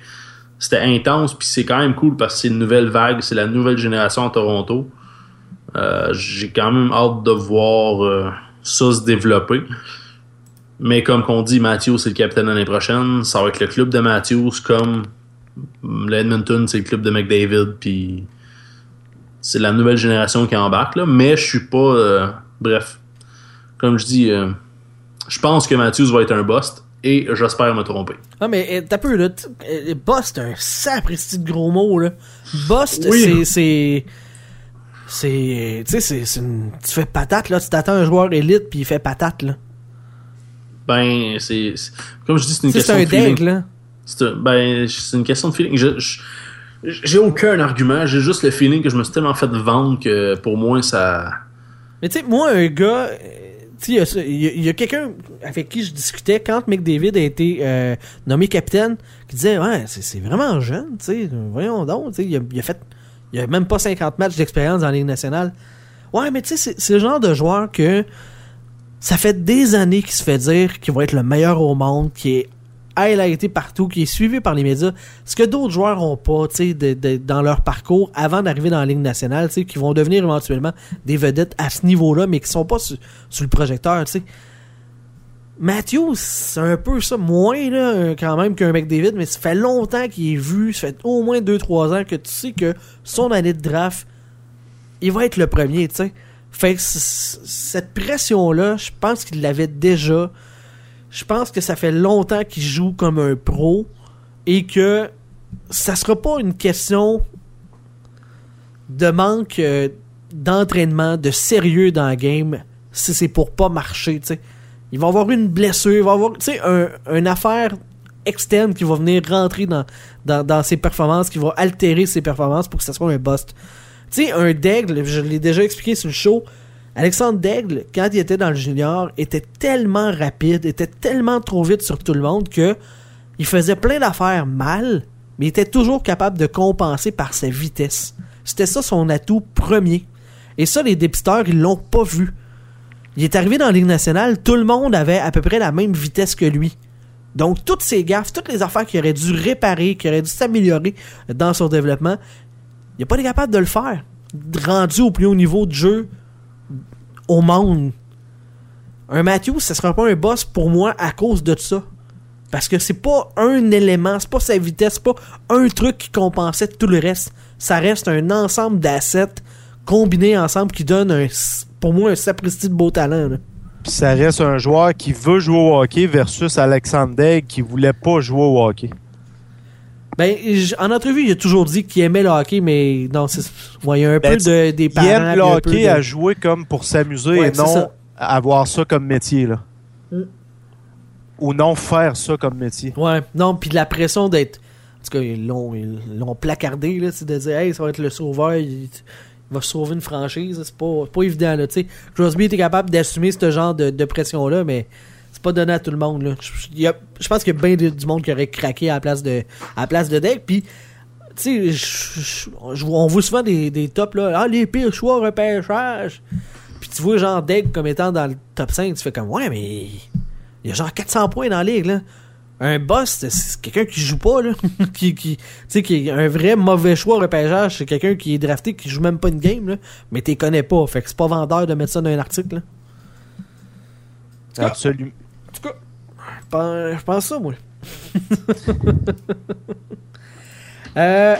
intense, puis c'est quand même cool parce que c'est une nouvelle vague, c'est la nouvelle génération à Toronto. Euh, j'ai quand même hâte de voir euh, ça se développer. Mais comme qu'on dit, Matthews c'est le capitaine l'année prochaine. Ça va être le club de Matthews comme l'Edmonton, c'est le club de McDavid. Puis c'est la nouvelle génération qui embarque. Là. Mais je suis pas. Euh, bref, comme je dis, je pense que Matthews va être un bust et j'espère me tromper. Ah, mais eh, t'as peu, là. Eh, bust, un sapristi de gros mot, là. Bust, c'est. C'est. Tu sais, c'est. Tu fais patate, là. Tu t'attends un joueur élite, puis il fait patate, là. Ben, c'est. Comme je dis, c'est une question de feeling. là. ben, c'est une question de feeling. Je, j'ai aucun argument, j'ai juste le feeling que je me suis tellement fait vendre que pour moi ça. Mais tu sais, moi, un gars, il y a, quelqu'un avec qui je discutais quand McDavid a été euh, nommé capitaine qui disait Ouais, c'est vraiment jeune, tu sais, voyons donc, il a, a fait. Il a même pas 50 matchs d'expérience dans la Ligue nationale. Ouais, mais tu sais, c'est le genre de joueur que ça fait des années qu'il se fait dire qu'il va être le meilleur au monde, qui est highlighté partout, qui est suivi par les médias, ce que d'autres joueurs ont pas, dans leur parcours avant d'arriver dans la Ligue nationale, qui vont devenir éventuellement des vedettes à ce niveau-là, mais qui sont pas sur, le projecteur, tu sais. Matthews, c'est un peu ça, moins là, quand même qu'un David mais ça fait longtemps qu'il est vu, ça fait au moins 2-3 ans que tu sais que son année de draft, il va être le premier, tu. Fait que cette pression-là, je pense qu'il l'avait déjà je pense que ça fait longtemps qu'il joue comme un pro et que ça sera pas une question de manque euh, d'entraînement, de sérieux dans le game si c'est pour pas marcher. Il va avoir une blessure, il va avoir, un, une affaire externe qui va venir rentrer dans, dans, ses performances, qui va altérer ses performances pour que ça soit un bust. Tu sais, un daigle, je l'ai déjà expliqué sur le show, Alexandre Daigle, quand il était dans le junior, était tellement rapide, était tellement trop vite sur tout le monde que il faisait plein d'affaires mal, mais il était toujours capable de compenser par sa vitesse. C'était ça son atout premier. Et ça, les dépisteurs, ils l'ont pas vu. Il est arrivé dans la Ligue nationale, tout le monde avait à peu près la même vitesse que lui. Donc, toutes ces gaffes, toutes les affaires qu'il aurait dû réparer, qu'il aurait dû s'améliorer dans son développement, il n'a pas capable de le faire. Rendu au plus haut niveau de jeu au monde. Un Matthews, ce sera pas un boss pour moi à cause de ça. Parce que c'est pas un élément, c'est pas sa vitesse, c'est pas un truc qui compensait tout le reste. Ça reste un ensemble d'assets combinés ensemble qui donne pour moi un sapristi de beau talent. ça reste un joueur qui veut jouer au hockey versus Alexandre Degg qui voulait pas jouer au hockey. Ben, en entrevue, il a toujours dit qu'il aimait le hockey, mais non, c'est, il y a un ben, peu de, des parents. Il aime le hockey à jouer comme pour s'amuser et non avoir ça comme métier, là. Mm. Ou non faire ça comme métier. Ouais, non, puis la pression d'être. En tout cas, ils l'ont, l'ont placardé, là, de dire, hey, ça va être le sauveur, il, va sauver une franchise. C'est pas, pas évident, là, tu sais. Crosby était capable d'assumer ce genre de, de pression-là, mais pas donné à tout le monde. Là. Je, pense qu'il y a bien du monde qui aurait craqué à la place de, à la place de deck. Puis, tu sais, on voit souvent des, des tops, là. Ah, les pires choix repêchage. Puis tu vois, genre, deck comme étant dans le top 5, tu fais comme, ouais, mais il y a genre 400 points dans la ligue, là. Un boss, c'est quelqu'un qui joue pas, là. qui, qui, tu sais, qui est un vrai mauvais choix repêchage. C'est quelqu'un qui est drafté, qui joue même pas une game, là. Mais t'es connais pas. Fait que c'est pas vendeur de mettre ça dans un article, là. Absolument. En tout cas, je pense ça, moi. Euh,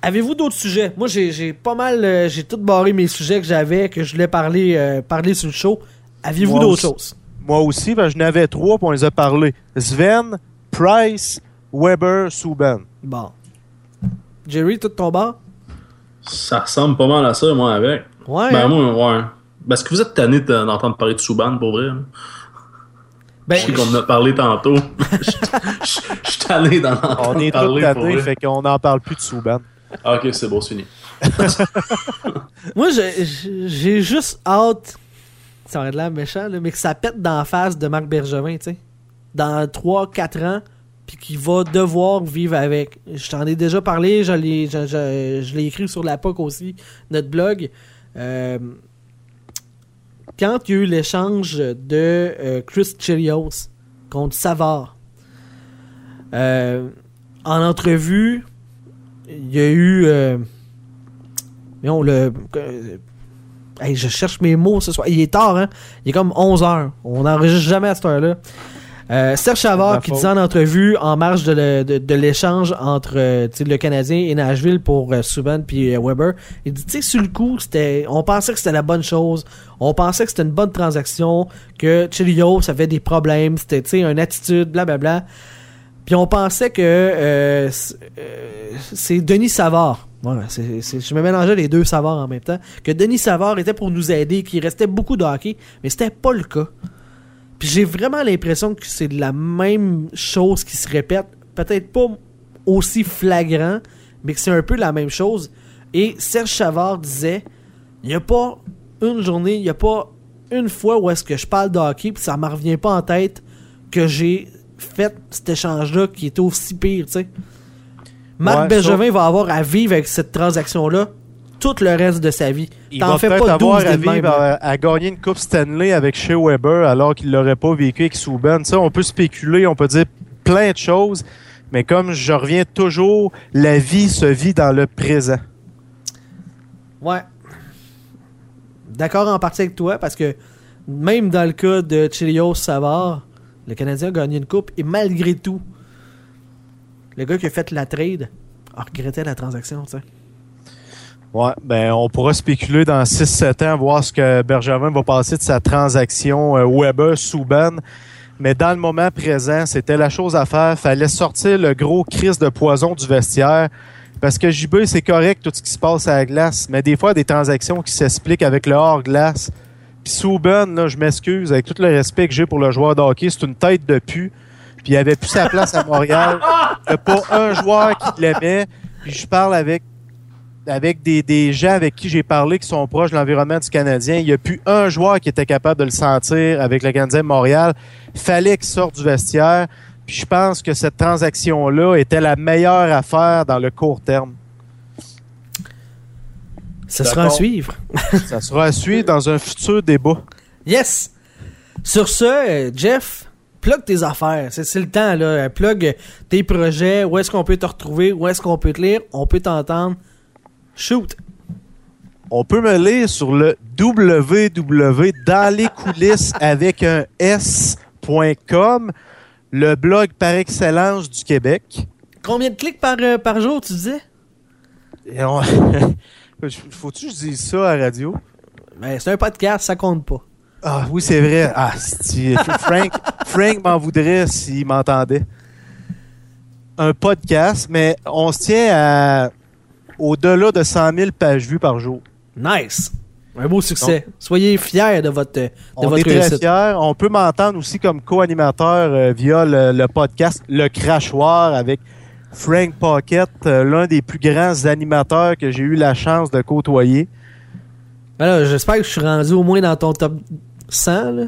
avez-vous d'autres sujets? Moi, j'ai pas mal. Euh, j'ai tout barré mes sujets que j'avais, que je voulais parler, euh, parler sur le show. Aviez-vous d'autres choses? Moi aussi, ben, je n'avais trois, puis on les a parlé. Sven, Price, Weber, Souben. Bon. Jerry, tout ton bas? Ça ressemble pas mal à ça, moi, avec. Ouais. Ben, hein? moi, ouais. Parce que vous êtes tanné d'entendre parler de Souban, pour vrai. Ben, je sais qu'on en a parlé tantôt. je, suis d'en entendre On est tous tannés, fait qu'on n'en parle plus de Souban. Ah, ok, c'est bon, c'est fini. Moi, j'ai juste hâte, ça va être là méchant, mais que ça pète dans la face de Marc Bergevin, tu sais. Dans 3-4 ans, puis qu'il va devoir vivre avec. Je t'en ai déjà parlé, je l'ai écrit sur la POC aussi, notre blog. Euh, quand il y a eu l'échange de euh, Chris Chilios contre Savard, euh, en entrevue, il y a eu. Euh, le. je cherche mes mots ce soir. Il est tard, hein? Il est comme 11 h On n'enregistre jamais à cette heure-là. Euh, Serge Chavard qui disait en entrevue en marge de, l'échange entre euh, le Canadien et Nashville pour euh, Subban puis Weber, il dit tu sais sur le coup c'était on pensait que c'était la bonne chose, on pensait que c'était une bonne transaction, que Chilio ça avait des problèmes, c'était tu sais une attitude blablabla. Puis on pensait que c'est Denis Savard voilà, je me mélangeais les deux Savards en même temps. Que Denis Savard était pour nous aider, qu'il restait beaucoup de hockey, mais c'était pas le cas j'ai vraiment l'impression que c'est la même chose qui se répète. Peut-être pas aussi flagrant, mais que c'est un peu la même chose. Et Serge Chavard disait il n'y a pas une journée, il n'y a pas une fois où est-ce que je parle de hockey, puis ça me revient pas en tête que j'ai fait cet échange-là qui est aussi pire, tu sais. Marc Benjamin va avoir à vivre avec cette transaction-là tout le reste de sa vie. Il va peut-être avoir à vivre à, gagner une Coupe Stanley avec Shea Weber alors qu'il l'aurait pas vécu avec Souben. Ça, on peut spéculer, on peut dire plein de choses, mais comme je reviens toujours, la vie se vit dans le présent. Ouais. D'accord en partie avec toi, parce que même dans le cas de Chilios Savard, le Canadien a gagné une coupe et malgré tout, le gars qui a fait la trade a regretté la transaction, tu sais. Ouais, ben on pourra spéculer dans 6-7 ans, voir ce que Bergevin va passer de sa transaction euh, Weber-Souban. Mais dans le moment présent, c'était la chose à faire. Fallait sortir le gros crise de poison du vestiaire. Parce que JB, c'est correct tout ce qui se passe à la glace, mais des fois, des transactions qui s'expliquent avec le hors-glace. Puis Souban, là, je m'excuse, avec tout le respect que j'ai pour le joueur de hockey, c'est une tête de pu. Puis il avait plus sa place à Montréal. Il n'y a pas un joueur qui l'aimait. Puis je parle avec avec des, gens avec qui j'ai parlé qui sont proches de l'environnement du Canadien, il n'y a plus un joueur qui était capable de le sentir avec le Canadien de Montréal. Fallait qu'il sorte du vestiaire. Puis je pense que cette transaction-là était la meilleure affaire dans le court terme. Ça sera à suivre. Ça sera à suivre dans un futur débat. Yes! Sur ce, Jeff, plug tes affaires. C'est le temps, là. Plug tes projets. Où est-ce qu'on peut te retrouver? Où est-ce qu'on peut te lire? On peut t'entendre. Shoot! On peut me lire sur le www dans les coulisses avec un s.com, le blog par excellence du Québec. Combien de clics par, euh, par jour, tu disais? Faut-tu que je dise ça à la radio? Ben, c'est un podcast, ça compte pas. Ah oui, c'est vrai. Ah, Frank, Frank m'en voudrait s'il m'entendait. Un podcast, mais on se tient à au-delà de 100 000 pages vues par jour. Nice! Un beau succès. Soyez fiers de votre de On votre est très fiers. On peut m'entendre aussi comme co-animateur euh, via le, podcast Le Crachoir avec Frank Pocket, euh, l'un des plus grands animateurs que j'ai eu la chance de côtoyer. Ben j'espère que je suis rendu au moins dans ton top 100. Là.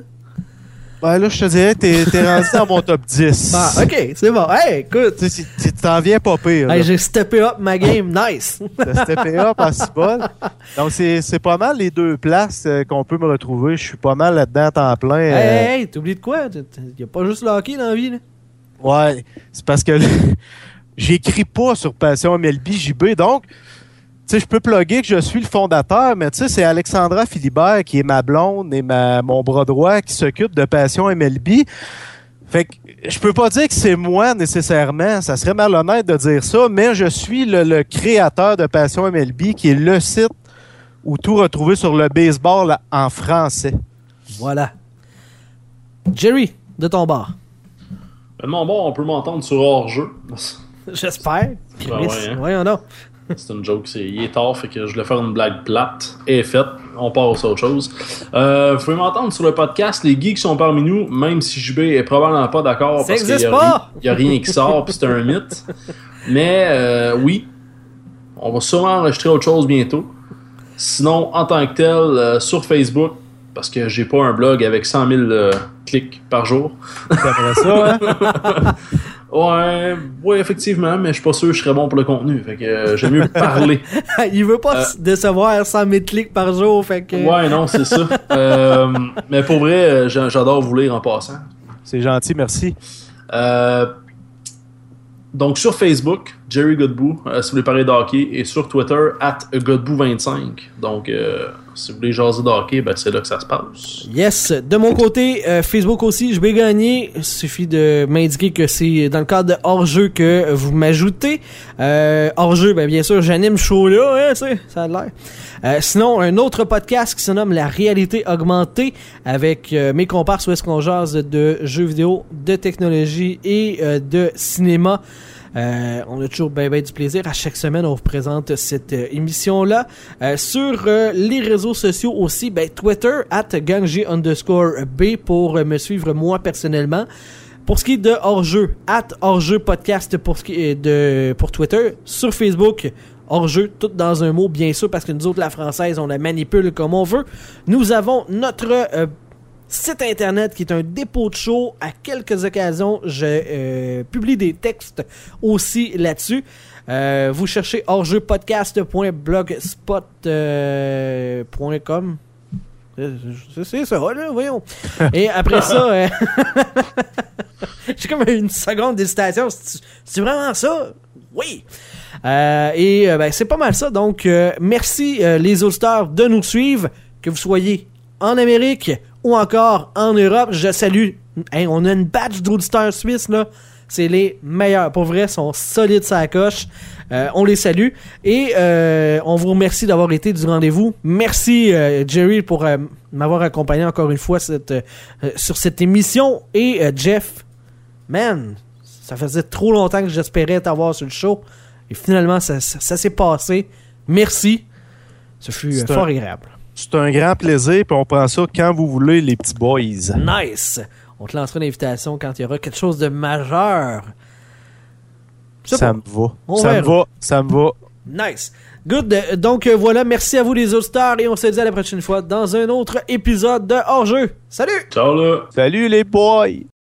Ben là, je te dirais, t'es es rendu dans mon top 10. Ah, ok, c'est bon. Hey, écoute. Tu t'en viens pas pire. Hey, j'ai steppé up ma game, nice. T'as steppé up à bol. Donc, c'est pas mal les deux places euh, qu'on peut me retrouver. Je suis pas mal là-dedans à temps plein. Hey, euh... hey, t'oublies de quoi? Y a pas juste le hockey dans la vie, là? Ouais, c'est parce que j'écris pas sur Passion MLB JB, donc sais, je peux plugger que je suis le fondateur, mais tu sais, c'est Alexandra Philibert qui est ma blonde et ma, mon bras droit qui s'occupe de Passion MLB. Fait que je peux pas dire que c'est moi nécessairement, ça serait malhonnête de dire ça, mais je suis le, créateur de Passion MLB, qui est le site où tout retrouver sur le baseball en français. Voilà. Jerry, de ton bar. De mon bar, on peut m'entendre sur hors-jeu. J'espère. Ben ouais, hein. Voyons donc. C'est une joke, c'est il est tard, fait que je voulais faire une blague plate. Et faite, on passe à autre chose. Euh, vous pouvez m'entendre sur le podcast, les geeks sont parmi nous, même si JB est probablement pas d'accord parce qu'il y, a rien qui sort, puis c'est un mythe. Mais euh, oui, on va sûrement enregistrer autre chose bientôt. Sinon, en tant que tel, euh, sur Facebook, parce que j'ai pas un blog avec 100 000 clics par jour. ça, hein? Ouais, ouais, effectivement, mais je suis pas sûr que je serais bon pour le contenu. Fait que euh, j'aime mieux parler. Il veut pas euh, décevoir 100 000 clics par jour, fait que. Ouais, non, c'est ça. Euh, mais pour vrai, j'adore vous lire en passant. C'est gentil, merci. donc sur Facebook, Jerry Godbout, si vous voulez parler d'hockey, et sur Twitter, at Godbout25. Donc si vous voulez jaser de hockey, ben c'est là que ça se passe. Yes. De mon côté, euh, Facebook aussi, je vais gagner. Il suffit de m'indiquer que c'est dans le cadre de hors-jeu que vous m'ajoutez. Euh, hors-jeu, ben bien sûr, j'anime show là, hein, ça a l'air. Euh, sinon, un autre podcast qui se nomme La réalité augmentée avec euh, mes comparses où est-ce qu'on jase de jeux vidéo, de technologie et de cinéma. Euh, on a toujours bien du plaisir. À chaque semaine, on vous présente cette euh, émission-là. Euh, sur les réseaux sociaux aussi, ben, Twitter, at gangji underscore B pour me suivre moi personnellement. Pour ce qui est de hors-jeu, at hors-jeu podcast pour, ce qui est de, pour Twitter. Sur Facebook, hors-jeu, tout dans un mot, bien sûr, parce que nous autres, la française, on la manipule comme on veut. Nous avons notre site internet qui est un dépôt de show. À quelques occasions, je euh, publie des textes aussi là-dessus. Euh, vous cherchez hors-jeu-podcast.blogspot.com C'est ça, là, voyons. Et après ça, euh, j'ai comme une seconde d'hésitation. C'est vraiment ça? Oui! et ben, c'est pas mal ça. Donc, merci les auditeurs de nous suivre. Que vous soyez en Amérique ou encore en Europe. Je salue. on a une badge d'auditeurs suisses, là. C'est les meilleurs. Pour vrai, sont solides sa coche. Euh, on les salue. Et euh, on vous remercie d'avoir été du rendez-vous. Merci, euh, Jerry, pour m'avoir accompagné encore une fois cette, sur cette émission. Et Jeff, man, ça faisait trop longtemps que j'espérais t'avoir sur le show. Et finalement, ça, s'est passé. Merci. Ce fut fort agréable. C'est un grand plaisir, puis on prend ça quand vous voulez, les petits boys. Nice! On te lancera une invitation quand il y aura quelque chose de majeur. Ça me va. ça me va. Ça me va. Nice. Good. Donc voilà, merci à vous les auditeurs et on se dit à la prochaine fois dans un autre épisode de Hors-jeu. Salut! Ciao là! Salut les boys!